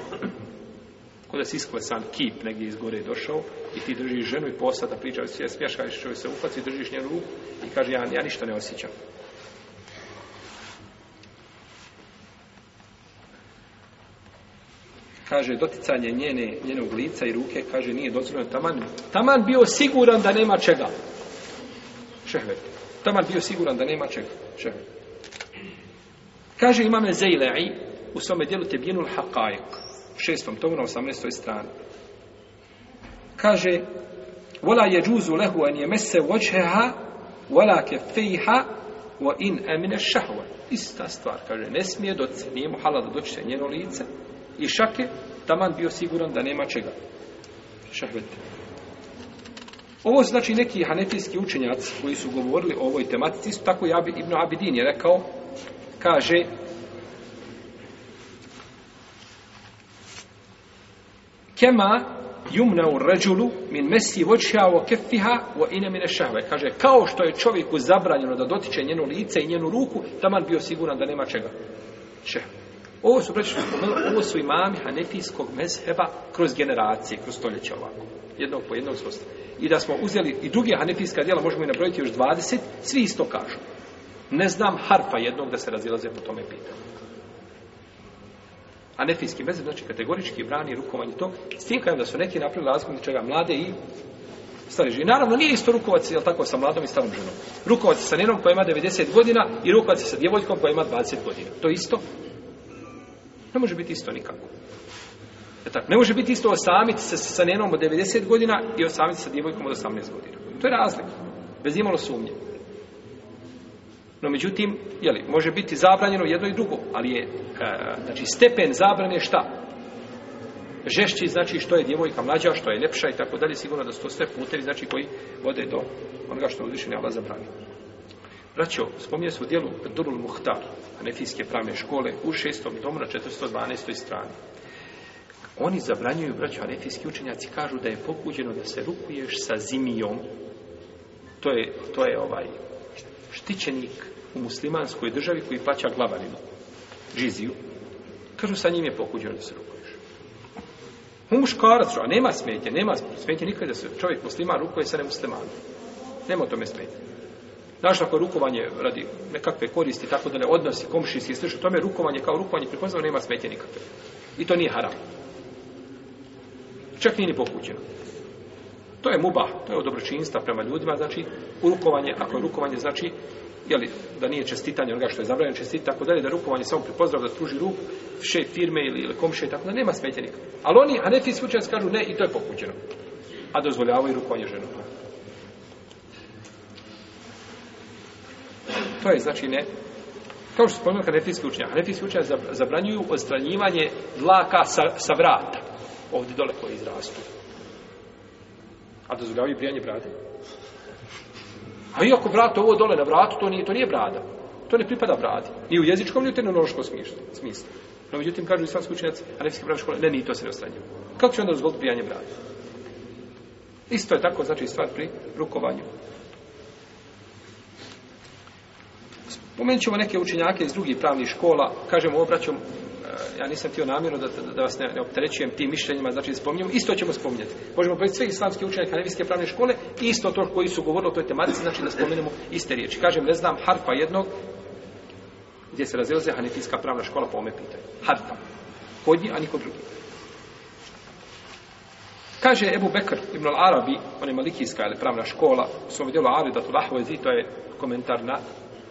Ko da si isklesan kip negdje iz gore došao i ti držiš ženu i posada priča, sve kažeš čovjek se ufaci, držiš njenu ruku i kaže ja, ja ništa ne osjećam. kaže doticanje njene, njenog lica i ruke, kaže nije dozvoljeno taman. Taman bio siguran da nema čega. Šehvet Taman bio siguran da nema čega. Šehvet. Kaže imame Zejle'i u svome dijelu Tebjenul Haqaiq, u šestom tomu na 18. strani. Kaže, وَلَا يَجُوزُ لَهُ أَنْ يَمَسَّ وَجْهَهَا وَلَا كَفَّيْهَا وَإِنْ أَمِنَ الشَّهْوَ Ista stvar, kaže, ne smije doći, nije mu halal da doći njeno lice i šake, taman bio siguran da nema čega. Šahvete. Ovo su znači neki hanefijski učenjaci koji su govorili o ovoj tematici, isto tako Jabi, Ibn Abidin je rekao, kaže, kema jumna u ređulu min mesi voćha o kefiha o ine mine šahve. Kaže, kao što je čovjeku zabranjeno da dotiče njeno lice i njenu ruku, taman bio siguran da nema čega. Šehve. Ovo su braći, ovo su imami hanefijskog mezheba kroz generacije, kroz stoljeća ovako. Jednog po jednog svosta. I da smo uzeli i druge hanefijska djela, možemo i nabrojiti još 20, svi isto kažu. Ne znam harfa jednog da se razilaze po tome pitanju. Hanefijski mezheb, znači kategorički brani rukovanje to, s tim kajem da su neki napravili razgovor čega mlade i stari žene. Naravno, nije isto rukovac, jel tako, sa mladom i starom ženom. Rukovac sa njenom koja ima 90 godina i rukovac sa djevojkom koja ima 20 godina. To isto? Ne može biti isto nikako. E tako? Ne može biti isto osamiti se sa nenom od 90 godina i osamiti sa djevojkom od 18 godina. To je razlika. Bez imalo sumnje. No, međutim, jeli, može biti zabranjeno jedno i drugo, ali je, e, znači, stepen zabrane šta? Žešći, znači, što je djevojka mlađa, što je ljepša i tako dalje, sigurno da su to sve putevi, znači, koji vode do onoga što uzvišenja Allah zabranio. Braćo, spominje se u dijelu Durul Muhtar, Hanefijske pravne škole, u šestom domu na 412. strani. Oni zabranjuju, braćo, Hanefijski učenjaci kažu da je pokuđeno da se rukuješ sa zimijom. To je, to je ovaj štićenik u muslimanskoj državi koji plaća glavarinu, džiziju. Kažu, sa njim je pokuđeno da se rukuješ. U muškarac, a nema smetje, nema smetje nikada da se čovjek musliman rukuje sa nemuslimanom. Nema o tome smetje. Znaš, ako rukovanje radi nekakve koristi, tako da ne odnosi komšijski i slično, tome rukovanje kao rukovanje prepoznao nema smetje nikakve. I to nije haram. Čak nije ni pokućeno. To je muba, to je od dobročinstva prema ljudima, znači, rukovanje, ako je rukovanje, znači, jeli, da nije čestitanje onoga što je zabranjeno čestiti, tako dalje, da rukovanje samo pripozdrav, da pruži ruku, šef firme ili, ili komšije, tako da nema smetje nikakve. Ali oni, a neki slučajac kažu ne, i to je pokućeno. A dozvoljavaju rukovanje ženom. To je znači ne kao što spomenuo hanefijski učenjak. Hanefijski učenjak zabranjuju odstranjivanje dlaka sa, sa vrata. Ovdje dole koji izrastu. A dozvoljavaju brijanje brade. A iako vrat ovo dole na vratu, to nije, to nije brada. To ne pripada bradi. Ni u jezičkom, ni u terminološkom smislu. No, međutim, kažu islamski učenjaci, hanefijski pravne škole, ne, ni to se ne ostranjuje. Kako će onda dozvoliti brijanje brade? Isto je tako, znači, stvar pri rukovanju. Pomenut ćemo neke učenjake iz drugih pravnih škola, kažemo obraćom, e, ja nisam htio namjerno da, da vas ne, ne opterećujem tim mišljenjima, znači da spominjemo, isto ćemo spominjati. Možemo povedati sve islamske učenje hanevijske pravne škole, isto to koji su govorili o toj tematici, znači da spomenemo iste riječi. Kažem, ne znam harfa jednog, gdje se razilaze hanefijska pravna škola po ome pitanju. Harfa. Kod njih, a niko drugi. Kaže Ebu Bekr ibn al-Arabi, on je malikijska ili pravna škola, u svom dijelu Aridatu to je komentar na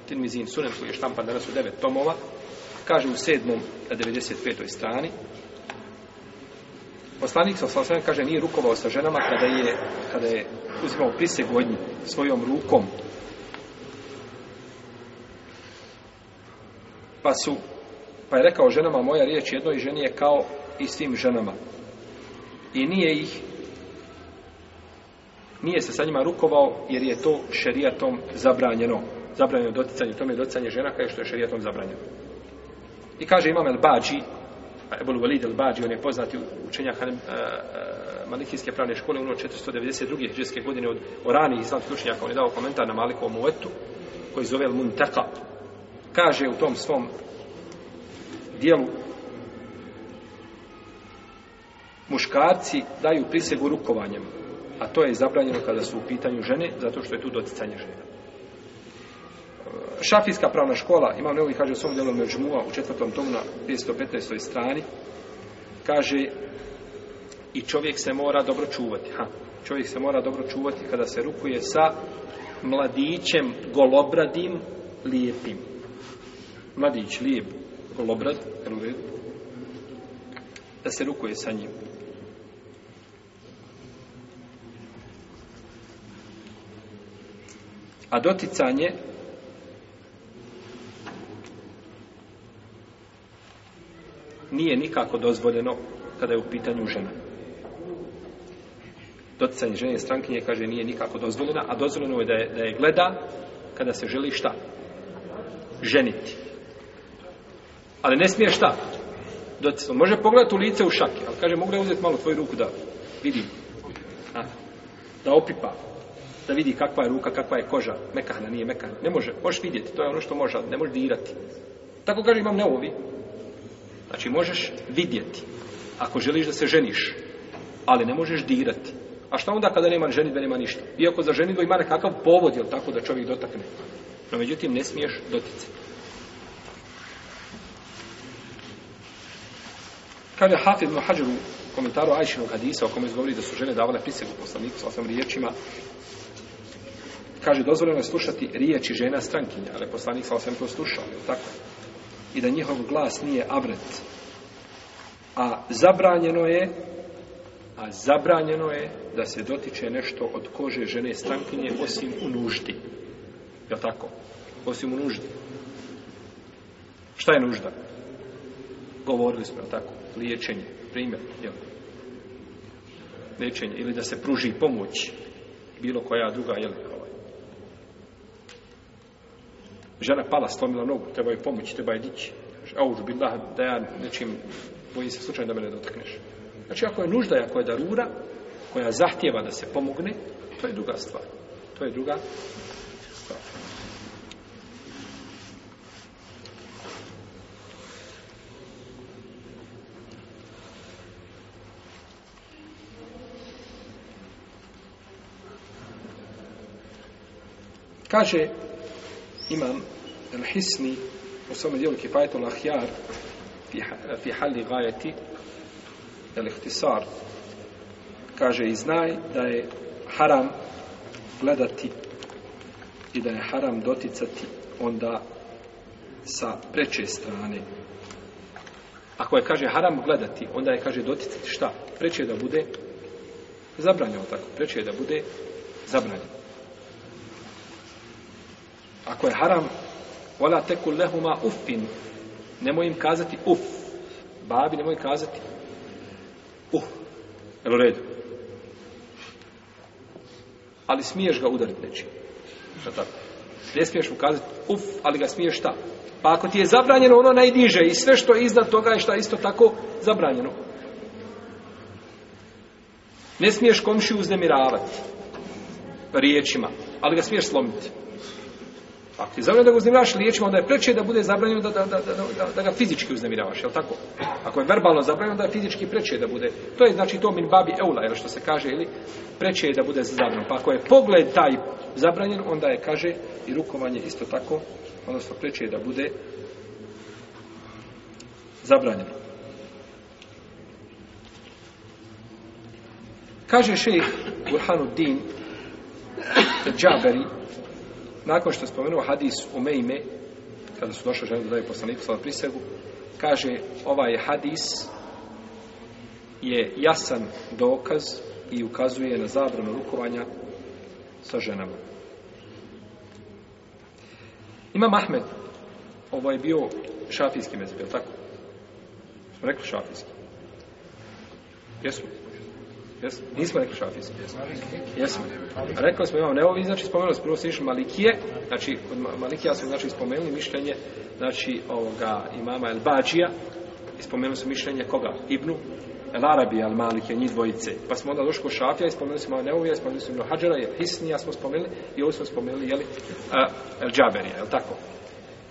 Tirmizin Sunan koji je štampan danas u devet tomova, kaže u sedmom na 95. strani, poslanik sa osvasanjem kaže nije rukovao sa ženama kada je, kada je uzimao prisegu od njih svojom rukom. Pa su, pa je rekao ženama moja riječ jednoj ženi je kao i svim ženama. I nije ih nije se sa njima rukovao jer je to šerijatom zabranjeno zabranjeno doticanje, tome je doticanje žena kao što je šerijatom zabranjeno. I kaže imam El Bađi, Ebul Walid El Bađi, on je poznati učenjak uh, uh, Malikijske pravne škole u 492. hijđarske godine od Orani islamskih učenjaka, on je dao komentar na Malikovu Muetu, koji zove El Muntaka. Kaže u tom svom dijelu muškarci daju prisegu rukovanjem, a to je zabranjeno kada su u pitanju žene, zato što je tu doticanje žena šafijska pravna škola, imam neovi kaže u svom delu Međmua u četvrtom tomu na 515. strani, kaže i čovjek se mora dobro čuvati. Ha, čovjek se mora dobro čuvati kada se rukuje sa mladićem golobradim lijepim. mladić, lijep, golobrad, jel u redu? Da se rukuje sa njim. A doticanje nije nikako dozvoljeno kada je u pitanju žena. Doticanje žene strankinje, kaže, nije nikako dozvoljena, a dozvoljeno je da je, da je gleda kada se želi šta? Ženiti. Ali ne smije šta? Doticanje. Može pogledati u lice u šake, ali kaže, mogu da uzeti malo tvoju ruku da vidi? A, da opipa. Da vidi kakva je ruka, kakva je koža. Mekana, nije mekana. Ne može. Možeš vidjeti, to je ono što može, ne može dirati. Tako kaže, imam neovi. Znači, možeš vidjeti. Ako želiš da se ženiš, ali ne možeš dirati. A šta onda kada nema ženitbe, nema ništa? Iako za ženitbu ima nekakav povod, jel tako, da čovjek dotakne. No, međutim, ne smiješ doticati. Kaže Hafid ibn Hajar u komentaru Ajšinog hadisa, o kome izgovori da su žene davale prisegu poslaniku sa osam riječima, kaže, dozvoljeno je slušati riječi žena strankinja, ali poslanik sa osam to slušao, je tako? I da njihov glas nije avret. A zabranjeno je a zabranjeno je da se dotiče nešto od kože žene strankinje osim u nuždi. Je tako? Osim u nuždi. Šta je nužda? Govorili smo, je tako? Liječenje, primjer, jel? Liječenje, ili da se pruži pomoć, bilo koja druga, jel? Ovaj. Žena pala, slomila nogu, treba je pomoći, treba je dići. Aužu, billah, da ja nečim, bojim se slučajno da me ne dotakneš. Znači, ako je nužda, ako je darura, koja zahtjeva da se pomogne, to je druga stvar. To je druga stvar. Kaže imam Al-Hisni u svome dijelu Kifajetu Lahjar fi hali gajeti Al-Ihtisar kaže i znaj da je haram gledati i da je haram doticati onda sa preče strane. Ako je kaže haram gledati onda je kaže doticati šta? Preče da bude zabranjeno tako? Preče da bude zabranjeno ako je haram wala teku lehuma uffin nemoj im kazati uf babi nemoj kazati Uh, jel u redu? Ali smiješ ga udariti nečim. Šta tako? Ne smiješ mu kazati uf, ali ga smiješ šta? Pa ako ti je zabranjeno ono najniže i sve što je iznad toga je šta isto tako zabranjeno. Ne smiješ komšiju uznemiravati riječima, ali ga smiješ slomiti. Ako ti je zabranjeno da ga uznemiravaš riječima, onda je preče da bude zabranjeno da, da, da, da, da, da ga fizički uznemiravaš, je tako? Ako je verbalno zabranjeno, da je fizički preče da bude. To je znači to min babi eula, ili što se kaže, ili preče je da bude zabranjeno. Pa ako je pogled taj zabranjen, onda je, kaže, i rukovanje isto tako, odnosno preče je da bude zabranjeno. Kaže šejh Burhanuddin Džaberi, nakon što je spomenuo hadis u Mejme, kada su došle žene da daju poslaniku slavu prisegu, kaže ovaj hadis je jasan dokaz i ukazuje na zabranu rukovanja sa ženama. Imam Ahmed, ovo je bio šafijski mezib, je tako? Smo rekli šafijski. Jesmo. Jesmo. Nismo rekli šafijski. Jesmo. Jesmo. Rekli smo imamo neovi, znači spomenuli smo prvo se išli Malikije, znači od Malikija smo znači spomenuli mišljenje znači ovoga imama El Bađija i spomenuli smo mišljenje koga? Ibnu El Arabi Al Malikije, njih dvojice. Pa smo onda došli kod Šafija i spomenuli smo Neuvija, spomenuli smo Ibnu Hadžara, je Hisnija smo spomenuli i ovo smo spomenuli, jeli, El Džaberija, je tako?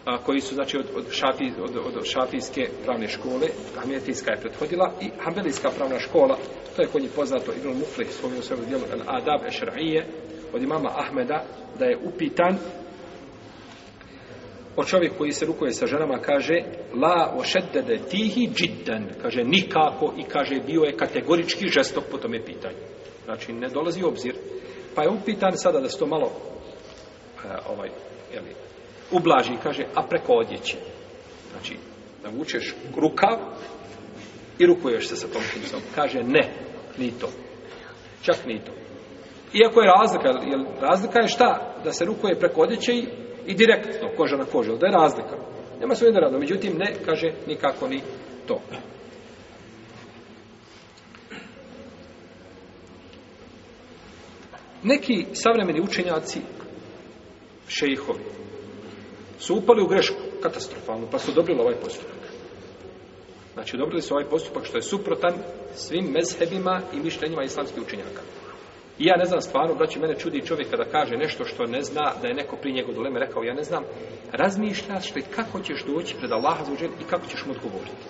A, koji su, znači, od, od, šafi, od, od šafijske pravne škole, Hametijska je prethodila i Hanbelijska pravna škola, to je kod njih poznato, Ibn Muflih, spomenuo svojom dijelu El Adab Ešra'ije, od imama Ahmeda, da je upitan o čovjek koji se rukuje sa ženama kaže la ošeddede tihi džiddan kaže nikako i kaže bio je kategorički žestok po tome pitanju. Znači ne dolazi u obzir. Pa je upitan sada da se to malo e, ovaj jeli, ublaži kaže a preko odjeće Znači, navučeš rukav i rukuješ se sa tom kimsom. Kaže, ne, ni to. Čak ni to. Iako je razlika, jer razlika je šta? Da se rukuje preko odjeće i, i direktno, koža na kožu, da je razlika. Nema svoje da radno, međutim, ne, kaže, nikako ni to. Neki savremeni učenjaci, šejhovi, su upali u grešku, katastrofalnu, pa su dobili ovaj postupak. Znači, dobili su ovaj postupak što je suprotan svim mezhebima i mišljenjima islamskih učinjaka. I ja ne znam stvarno, braći, mene čudi čovjek kada kaže nešto što ne zna, da je neko prije njegov doleme rekao, ja ne znam, razmišljaš što kako ćeš doći pred Allaha za i kako ćeš mu odgovoriti.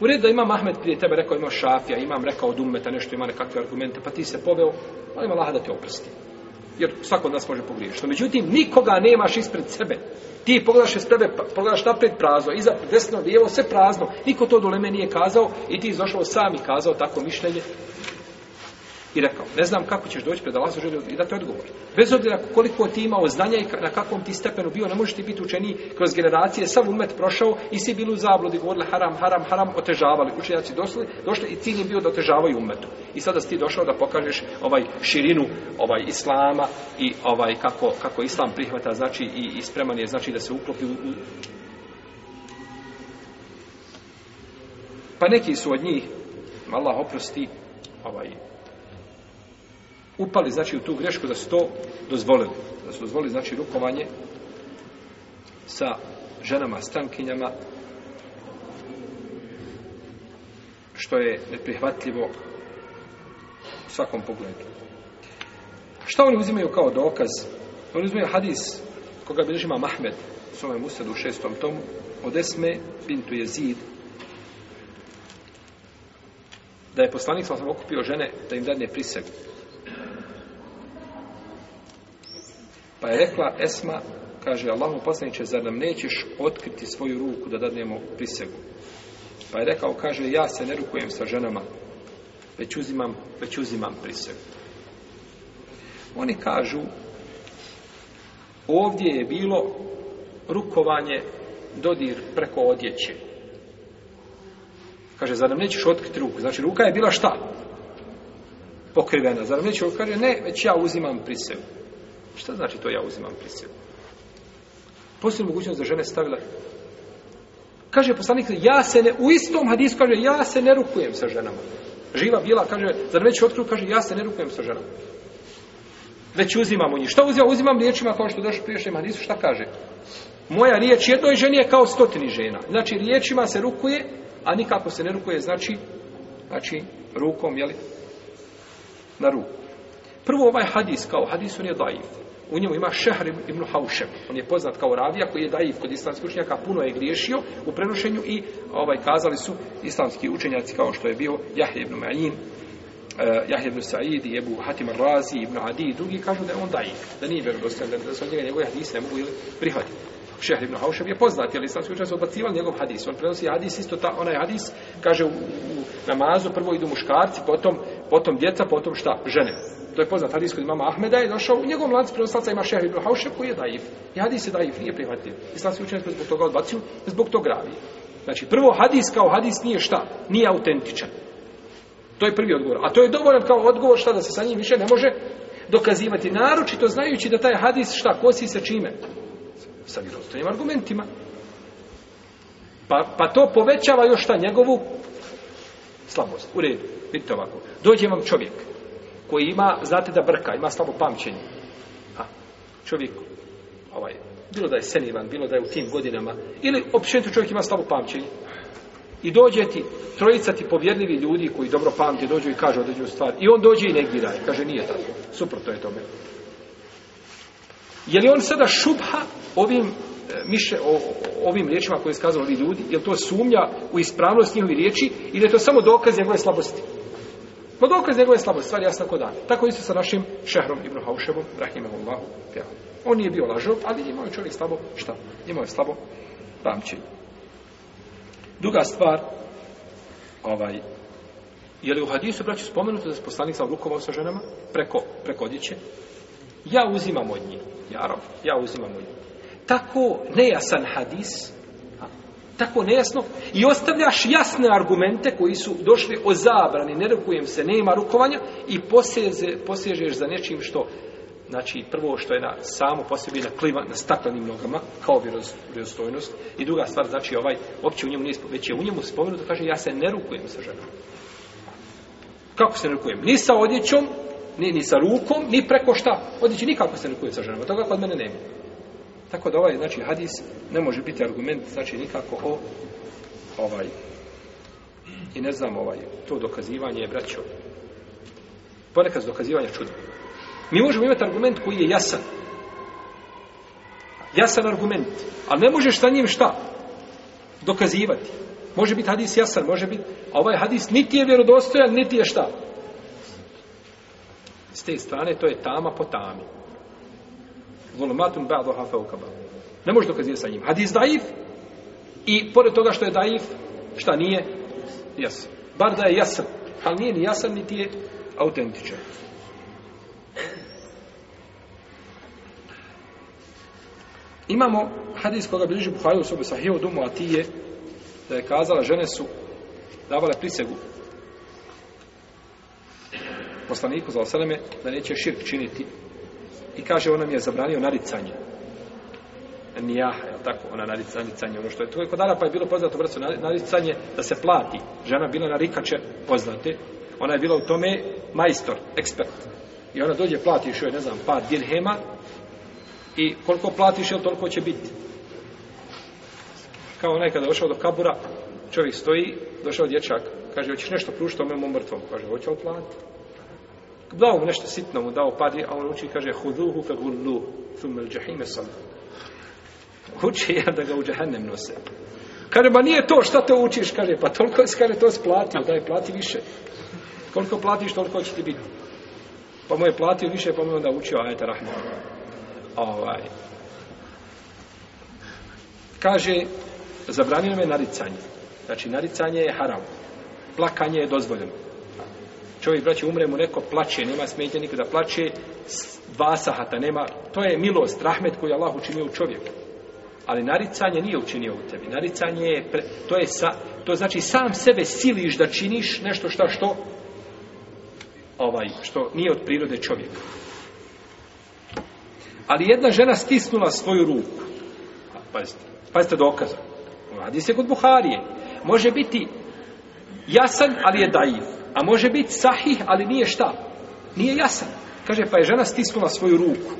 U redu da imam Ahmed prije tebe rekao, imam šafija, imam rekao od ummeta nešto, ima nekakve argumente, pa ti se poveo, ali ima Allaha da te oprosti. Jer svako od nas može pogriješiti. Međutim, nikoga nemaš ispred sebe. Ti pogledaš iz tebe, pa pogledaš napred prazno, iza desno, lijevo, sve prazno. Niko to doleme nije kazao i ti izašao sam i kazao tako mišljenje. I rekao, ne znam kako ćeš doći pred Allah i da te odgovor. Bez obzira koliko ti imao znanja i na kakvom ti stepenu bio, ne možeš ti biti učeniji kroz generacije, sav umet prošao i svi bili u zabludi, govorili haram, haram, haram, otežavali. Učenjaci došli, došli i cilj je bio da otežavaju umetu. I sada si ti došao da pokažeš ovaj širinu ovaj islama i ovaj kako, kako islam prihvata, znači i, i spreman je znači da se uklopi u, u Pa neki su od njih, Allah oprosti, ovaj, upali znači u tu grešku da su to dozvolili. Da su dozvolili znači rukovanje sa ženama, stankinjama što je neprihvatljivo u svakom pogledu. Šta oni uzimaju kao dokaz? Oni uzimaju hadis koga bilježi ima Mahmed u svojom usadu u šestom tomu od Esme bintu Jezid da je poslanik sam okupio žene da im dadne prisegu. Pa je rekla Esma, kaže Allahu poslaniče, zar nam nećeš otkriti svoju ruku da dadnemo prisegu? Pa je rekao, kaže, ja se ne rukujem sa ženama, već uzimam, već uzimam prisegu. Oni kažu, ovdje je bilo rukovanje dodir preko odjeće. Kaže, zar nam nećeš otkriti ruku? Znači, ruka je bila šta? Pokrivena. Zar nam nećeš Kaže, ne, već ja uzimam prisegu. Šta znači to ja uzimam prisilu? Postoji mogućnost da žene stavila Kaže poslanik, ja se ne, u istom hadisu kaže, ja se ne rukujem sa ženama. Živa bila, kaže, za već otkru, kaže, ja se ne rukujem sa ženama. Već uzimam u njih. Šta uzimam? Uzimam riječima kao što došlo priješnjem hadisu, šta kaže? Moja riječ jednoj ženi je kao stotini žena. Znači, riječima se rukuje, a nikako se ne rukuje, znači, znači, rukom, jeli, na ruku. Prvo ovaj hadis, kao hadisu nije dajiv. daif. U njemu ima Šehr ibn Haušem. On je poznat kao ravija koji je daif kod islamskih učenjaka, puno je griješio u prenošenju i ovaj kazali su islamski učenjaci kao što je bio Jahje ibn Ma'in, eh, uh, Jahje ibn Sa'id i Ebu Hatim Razi ibn Adi i drugi kažu da je on daif, da nije vjerodostojan, da, da se od njega njegove hadise ne mogu ili prihvatiti. Šehr ibn Haušem je poznat, jer islamski učenjaci odbacivali njegov hadis. On prenosi hadis, isto ta, onaj hadis, kaže u, u namazu, prvo idu muškarci, potom, potom djeca, potom šta? Žene. To je poznat hadis kod imama Ahmeda je došao, u njegovom lancu prenoslaca ima Šehr ibn Haušem koji je daif. I hadis je daif, nije prihvatljiv. Islamski učenjaci zbog toga odbacuju, zbog toga ravi. Znači, prvo hadis kao hadis nije šta? Nije autentičan. To je prvi odgovor. A to je dovoljan kao odgovor šta da se sa njim više ne može dokazivati. Naročito znajući da taj hadis šta kosi sa čime? Sa vjerozstojnim argumentima. Pa, pa to povećava još šta njegovu slabost. U redu. Vidite ovako. Dođe vam čovjek koji ima, znate da brka, ima slabo pamćenje. A, čovjek, ovaj, bilo da je senivan, bilo da je u tim godinama, ili općenito čovjek ima slabo pamćenje. I dođe ti, trojica ti povjerljivi ljudi koji dobro pamte, dođu i kažu određenu stvar. I on dođe i negira je. Kaže, nije tako. Suprotno je tome. Je li on sada šubha ovim e, miše, o, ovim riječima koje je skazali ovi ljudi? Je to sumnja u ispravnost njihovi riječi ili je to samo dokaz njegove slabosti? Pa no dokaz njegove slabosti, stvar jasna kod dana. Tako isto sa našim šehrom Ibn Hauševom, rahimahullahu, On nije bio lažov, ali imao je čovjek slabo, šta? Imao je slabo pamćenje. Druga stvar, ovaj, je li u hadisu, braću, spomenuto da se poslanik sam rukovao sa ženama preko, preko odjeće? Ja uzimam od njih, jarom, ja uzimam od njih. Tako nejasan hadis, tako nejasno i ostavljaš jasne argumente koji su došli o zabrani, ne rukujem se, nema rukovanja i poseze, posežeš za nečim što znači prvo što je na samo po sebi na kliva, na staklenim nogama kao vjerozstojnost i druga stvar znači ovaj uopće u njemu nije već je u njemu spomenuto kaže ja se ne rukujem sa ženom. Kako se ne rukujem? Ni sa odjećom ni, ni sa rukom ni preko šta. Odjeći nikako se ne rukujem sa ženom toga kod mene nema tako da ovaj znači hadis ne može biti argument znači nikako o ovaj i ne znam ovaj to dokazivanje je braćo ponekad dokazivanje čudno Mi možemo imati argument koji je jasan. Jasan argument. Ali ne možeš sa njim šta? Dokazivati. Može biti hadis jasan, može biti... A ovaj hadis niti je vjerodostojan, niti je šta? S te strane to je tama po tami. Volumatum ba'du hafa. Ne može dokazivati sa njim. Hadis daif i pored toga što je daif, šta nije? Jasan. Bar da je jasan. Ali nije ni jasan, niti je autentičan. Imamo hadis koga bliži Buhari u sobi Sahih od Umu Atije, da je kazala, žene su davale prisegu poslaniku za osaleme da neće širk činiti i kaže ona mi je zabranio naricanje nijaha, je tako, ona naricanje ono što je to kod Arapa je bilo poznato brzo naricanje da se plati žena bila na rikače poznate ona je bila u tome majstor, ekspert i ona dođe plati još joj ne znam par dirhema i koliko platiš, jel toliko će biti. Kao onaj kada došao do kabura, čovjek stoji, došao dječak, kaže, hoćeš nešto prušiti o memu mrtvom? Kaže, hoće on platiti? Dao mu nešto sitno, mu dao padi, a on uči, kaže, huduhu fe gullu, thumme il džahime sam. Uči ja da ga u džahennem nose. Kaže, ba nije to, šta te učiš? Kaže, pa toliko je, kaže, to splatio, daj, plati više. Koliko platiš, toliko će ti biti. Pa mu je platio više, pa mu je onda učio ajeta rahman. ovaj, kaže, zabranio me naricanje. Znači, naricanje je haram. Plakanje je dozvoljeno. Čovjek, braće, umre mu neko plaće, nema smetnje nikada plaće, dva sahata, nema, to je milost, rahmet koju Allah učinio u čovjeku. Ali naricanje nije učinio u tebi. Naricanje je, pre, to je sa, to znači sam sebe siliš da činiš nešto šta što ovaj, što nije od prirode čovjeka. Ali jedna žena stisnula svoju ruku. Pazite, pazite dokaza. Radi se kod Buharije. Može biti jasan, ali je dajiv. A može biti sahih, ali nije šta? Nije jasan. Kaže, pa je žena stisnula svoju ruku.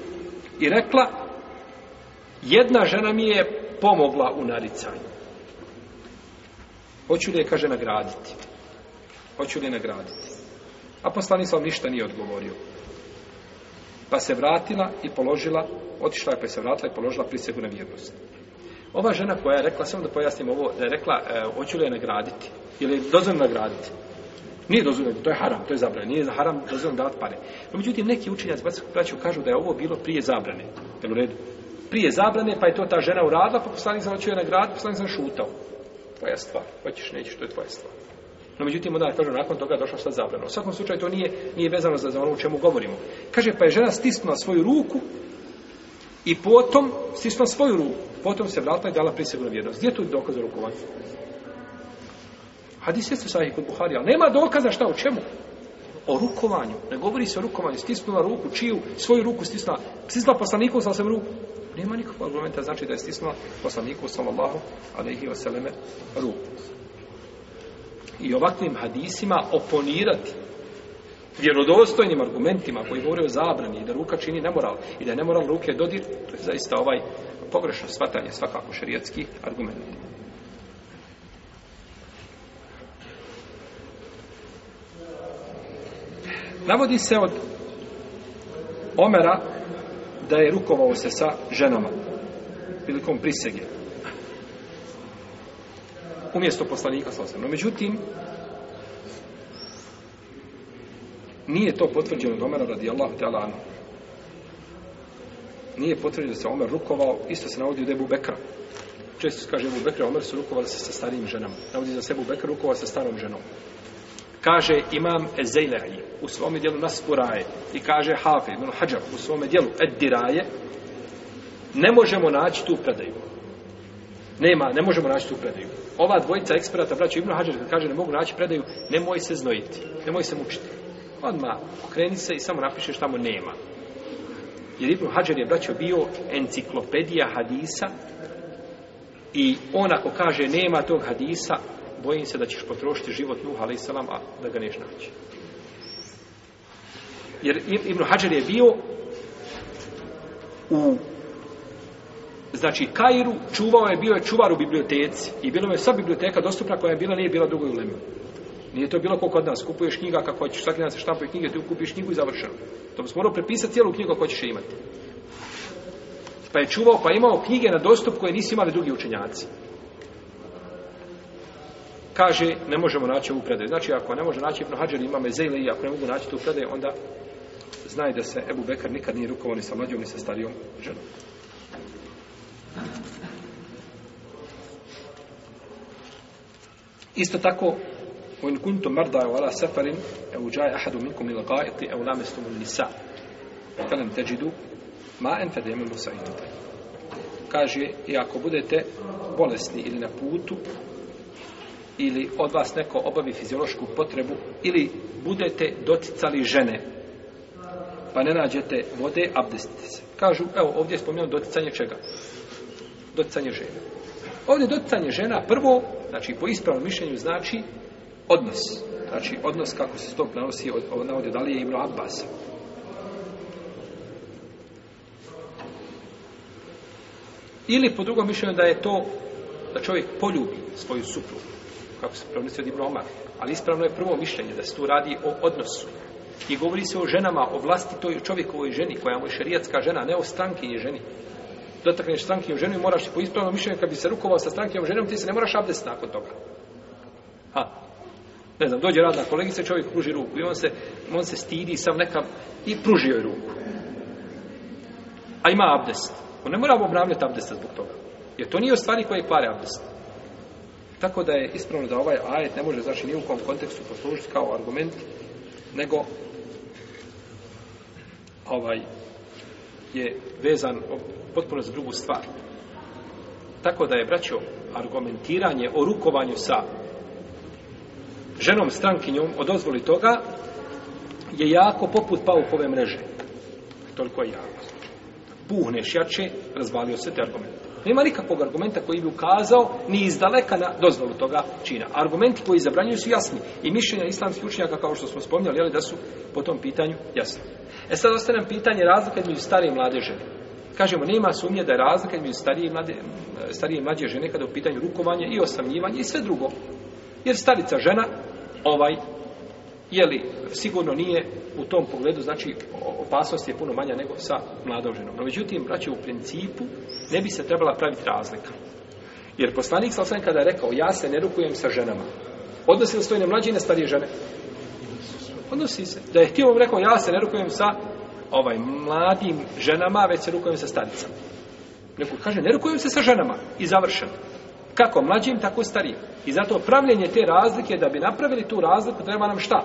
I rekla, jedna žena mi je pomogla u naricanju. Hoću li je, kaže, nagraditi? Hoću li je nagraditi? A poslanik sam ništa nije odgovorio pa se vratila i položila, otišla je pa se vratila i položila prisegu na vjernost. Ova žena koja je rekla, samo da pojasnim ovo, da je rekla, e, hoću li je nagraditi, ili je nagraditi. Nije dozvoljeno, to je haram, to je zabrane, nije za haram dozvoljeno davati pare. No, međutim, neki učenjaci braću kažu da je ovo bilo prije zabrane. Jel u redu? Prije zabrane, pa je to ta žena uradila, pa poslanik sam očio na grad, poslanik sam šutao. Tvoja stvar, hoćeš, nećeš, to je tvoja stvar. No, međutim, onda kažu, nakon toga došla sad zabrana. U svakom slučaju, to nije, nije vezano za, za ono u čemu govorimo. Kaže, pa je žena stisnula svoju ruku i potom stisnula svoju ruku. Potom se vratila i dala prisegu na vjernost. Gdje je tu dokaz o? Hadis jeste sahih kod Buharija, ali nema dokaza šta o čemu? O rukovanju. Ne govori se o rukovanju. Stisnula ruku, čiju? Svoju ruku stisnula. Stisnula poslaniku, sa sam ruku. Nema nikakvog argumenta, znači da je stisnula poslaniku, sallallahu alaihi vseleme, ruku i ovakvim hadisima oponirati vjerodostojnim argumentima koji govore o zabrani i da ruka čini nemoral i da je nemoral ruke dodir, to je zaista ovaj pogrešno shvatanje svakako šerijatskih argumenta. Navodi se od Omera da je rukovao se sa ženama prilikom prisege umjesto poslanika sa osam. No, međutim, nije to potvrđeno od Omera radijallahu ta'ala anu. Nije potvrđeno da se Omer rukovao, isto se navodi u debu Bekra. Često se kaže Ebu Bekra, Omer su rukovali se sa starijim ženama. Navodi za sebu Bekra rukovao sa starom ženom. Kaže imam Ezeilehi u svome dijelu Naspuraje i kaže Hafi, ibn Hajar u svome dijelu Eddiraje, ne možemo naći tu predaju. Nema, ne možemo naći tu predaju. Ova dvojica eksperata, braćo Ibn Hajar, kad kaže ne mogu naći predaju, nemoj se znojiti, nemoj se mučiti. Odmah okreni se i samo napiše šta mu nema. Jer Ibn Hajar je, braćo, bio enciklopedija hadisa i on ako kaže nema tog hadisa, bojim se da ćeš potrošiti život Nuh, ali salam, a da ga neš naći. Jer Ibn Hajar je bio u znači Kairu čuvao je, bio je čuvar u biblioteci i bilo je sva biblioteka dostupna koja je bila, nije bila drugoj ulemi. Nije to bilo koliko od nas, kupuješ knjiga kako hoćeš, svaki dan se štampuje knjige, ti kupiš knjigu i završeno. To bi morao prepisati cijelu knjigu ako hoćeš imati. Pa je čuvao, pa je imao knjige na dostup koje nisu imali drugi učenjaci Kaže, ne možemo naći ovu predaju. Znači, ako ne može naći Ibn Hađar, ima mezele i ako ne mogu naći tu predaju, onda znaj da se Ebu Bekar nikad nije rukovao ni sa mlađom, ni sa starijom ženom. Isto tako, وإن كنتم مرضى ولا سفر أو جاء أحد منكم إلى الغائط أو لامستم النساء فلم تجدوا ماء فتيمموا صعيدا kaže i ako budete bolesni ili na putu ili od vas neko obavi fiziološku potrebu ili budete doticali žene pa ne nađete vode, abdestite se. Kažu, evo, ovdje je spomenuo doticanje čega? Doticanje žena. Ovdje doticanje žena, prvo, znači, po ispravnom mišljenju, znači odnos. Znači, odnos kako se stop nanosi od, od navode da li je Ibn Abbas. Ili po drugom mišljenju da je to da čovjek poljubi svoju suprugu, kako se pronosi od Ibn Omar. Ali ispravno je prvo mišljenje da se tu radi o odnosu. I govori se o ženama, o vlasti toj čovjekovoj ženi, koja mu je šerijatska žena, ne o strankinje ženi. Dotakneš strankinju ženu i moraš po ispravnom mišljenju, kad bi se rukovao sa strankinjom ženom, ti se ne moraš abdest nakon toga. Ha, ne znam, dođe radna kolegica, čovjek pruži ruku i on se, on se stidi sam neka i pruži joj ruku. A ima abdest. On ne mora obnavljati abdesta zbog toga. Jer to nije o stvari koje kvare abdest. Tako da je ispravno da ovaj ajet ne može znači ni u kom kontekstu poslužiti kao argument, nego ovaj je vezan potpuno za drugu stvar. Tako da je, braćo, argumentiranje o rukovanju sa ženom strankinjom od dozvoli toga je jako poput paukove mreže. Toliko je jako. Puhneš jače, razvalio se te argumente. Dakle, nema nikakvog argumenta koji bi ukazao ni iz daleka na dozvolu toga čina. Argumenti koji zabranjuju su jasni. I mišljenja islamskih učenjaka, kao što smo spomnjali, jeli da su po tom pitanju jasni. E sad ostaje nam pitanje razlike između stare i mlade žene. Kažemo, nema sumnje da je razlika između starije i mlade, starije i mlađe žene kada je u pitanju rukovanje i osamljivanje i sve drugo. Jer starica žena, ovaj, jeli, sigurno nije u tom pogledu, znači opasnost je puno manja nego sa mladom ženom. No, međutim, braće, u principu ne bi se trebala praviti razlika. Jer poslanik sa osam kada je rekao, ja se ne rukujem sa ženama. Odnosi li se to i na mlađe i na starije žene? Odnosi se. Da je htio vam rekao, ja se ne rukujem sa ovaj mladim ženama, već se rukujem sa staricama. Neko kaže, ne rukujem se sa ženama. I završeno. Kako mlađim, tako starijim. I zato pravljenje te razlike, da bi napravili tu razliku, treba nam šta?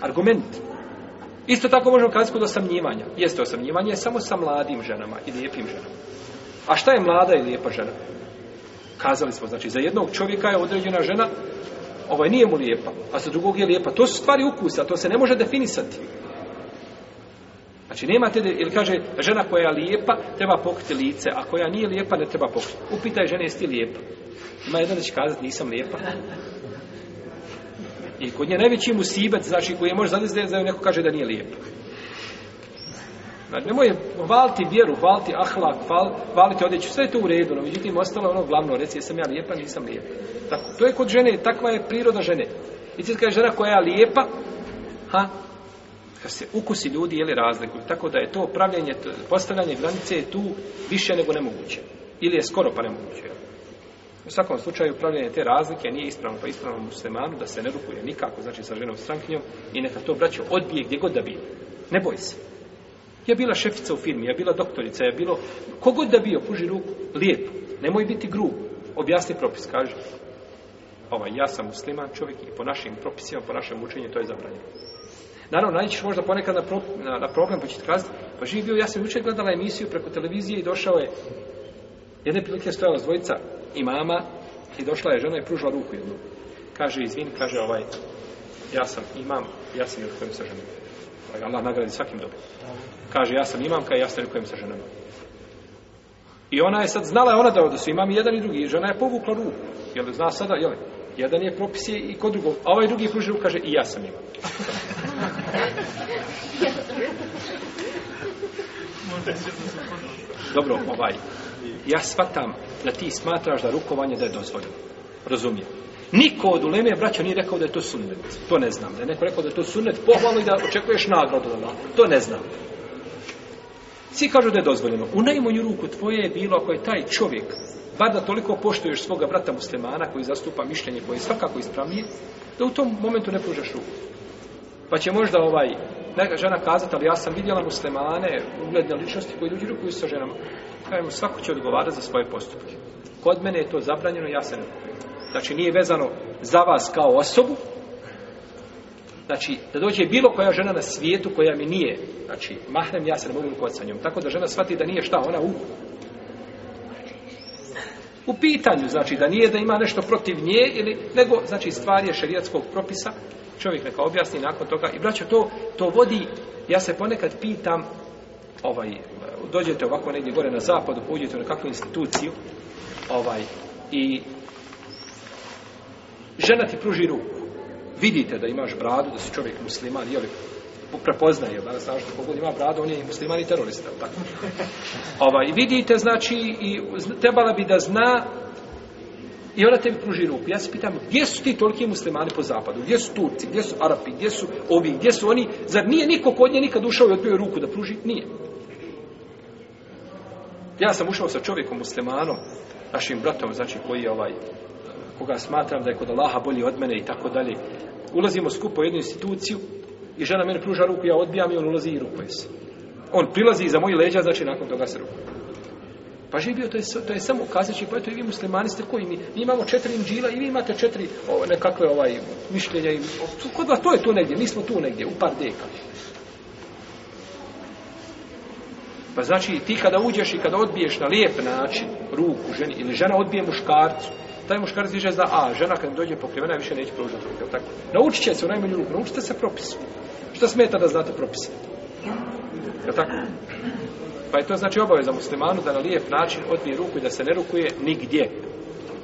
Argument. Isto tako možemo kazati kod osamnjivanja. Jeste osamnjivanje samo sa mladim ženama i lijepim ženama. A šta je mlada i lijepa žena? Kazali smo, znači, za jednog čovjeka je određena žena, ovaj nije mu lijepa, a za drugog je lijepa. To su stvari ukusa, to se ne može definisati. Znači, nemate, ili kaže, žena koja je lijepa, treba pokriti lice, a koja nije lijepa, ne treba pokriti. Upitaj žene, jesi ti lijepa? Ima jedan da će kazati, nisam lijepa. I kod nje najveći musibac, znači, koji je može zadizati, da neko kaže da nije lijepa. Znači, nemoj hvaliti vjeru, hvaliti ahlak, hvaliti odjeću, sve je to u redu, no međutim, ostalo ono glavno, reci, jesam ja lijepa, nisam lijepa. Tako, to je kod žene, takva je priroda žene. I ti kaže žena koja je lijepa, ha, kad se ukusi ljudi jeli razlikuju. Tako da je to pravljenje, postavljanje granice je tu više nego nemoguće. Ili je skoro pa nemoguće. U svakom slučaju pravljenje te razlike nije ispravno pa ispravno muslimanu da se ne rukuje nikako, znači sa ženom strankinjom i neka to braćo odbije gdje god da bio. Ne boj se. Ja bila šefica u firmi, ja bila doktorica, ja bilo kogod da bio, puži ruku, lijepo. Nemoj biti grub. Objasni propis, kaže. Ovaj, ja sam musliman čovjek i po našim propisima, po našem učenju to je zabranjeno. Naravno, nađeš možda ponekad na, pro, na, na problem, pa ćete kazati, pa živi bio, ja sam jučer gledala emisiju preko televizije i došao je, jedne prilike stojala s dvojica imama i došla je žena i pružila ruku jednu. Kaže, izvin, kaže ovaj, ja sam imam, ja sam rukujem sa ženom. Ovaj, Allah nagradi svakim dobro. Kaže, ja sam imam, kaže, ja sam rukujem sa ženom. I ona je sad znala je ona da, da su imam i jedan i drugi. I žena je povukla ruku. Jel zna sada, jel? Jedan je propis je i kod drugog. A ovaj drugi pruži ruku kaže i ja sam imam. Dobro, ovaj. Ja shvatam da ti smatraš da rukovanje da je dozvoljeno. Razumijem. Niko od uleme braća nije rekao da je to sunnet. To ne znam. Da je neko rekao da je to sunnet pohvalno i da očekuješ nagradu. To ne znam. Svi kažu da je dozvoljeno. U najmanju ruku tvoje je bilo ako je taj čovjek, bar da toliko poštuješ svoga brata muslimana koji zastupa mišljenje koje je svakako ispravnije, da u tom momentu ne pružaš ruku. Pa će možda ovaj neka žena kazati, ali ja sam vidjela muslimane, ugledne ličnosti koji ljudi rukuju sa ženama. Kažemo, svako će odgovarati za svoje postupke. Kod mene je to zabranjeno, ja se ne rukujem. Znači, nije vezano za vas kao osobu, Znači, da dođe bilo koja žena na svijetu koja mi nije, znači, mahrem, ja se ne mogu rukovati sa njom. Tako da žena shvati da nije šta, ona u... U pitanju, znači, da nije da ima nešto protiv nje, ili, nego, znači, stvar je šerijatskog propisa, čovjek neka objasni nakon toga. I, braćo, to, to vodi, ja se ponekad pitam, ovaj, dođete ovako negdje gore na zapadu, pođete u nekakvu instituciju, ovaj, i žena ti pruži ruku. Vidite da imaš bradu, da si čovjek musliman, jel, prepoznaje, jel, danas znaš da kogod ima bradu, on je i musliman i terorista, tako? Ovaj, vidite, znači, i trebala bi da zna i ona tebi pruži ruku. Ja se pitam, gdje su ti toliki muslimani po zapadu? Gdje su Turci? Gdje su Arapi? Gdje su ovi? Gdje su oni? Zar nije niko kod nje nikad ušao i odbio ruku da pruži? Nije. Ja sam ušao sa čovjekom muslimanom, našim bratom, znači, koji je ovaj, koga smatram da je kod Allaha bolji od mene i tako dalje ulazimo skupo u jednu instituciju i žena meni pruža ruku, ja odbijam i on ulazi i rukuje se. On prilazi iza mojih leđa, znači nakon toga se rukuje. Pa živio, to je, to je samo kazeći, pa eto i vi muslimani ste koji mi, mi imamo četiri inđila i vi imate četiri o, nekakve ovaj, mišljenja. I, o, kod vas to je tu negdje, mi smo tu negdje, u par deka. Pa znači ti kada uđeš i kada odbiješ na lijep način ruku ženi ili žena odbije muškarcu, taj muškarac više za A, žena kad dođe pokrivena više neće pružati ruke, tako? Naučit će se u najmanju ruku, naučite se propisu. Šta smeta da znate propise? Je tako? Pa je to znači obaveza muslimanu da na lijep način odbije ruku i da se ne rukuje nigdje.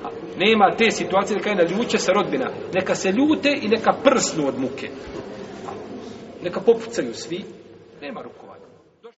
A, nema te situacije da kaj na ljuće sa rodbina. Neka se ljute i neka prsnu od muke. Neka popucaju svi. Nema ruku.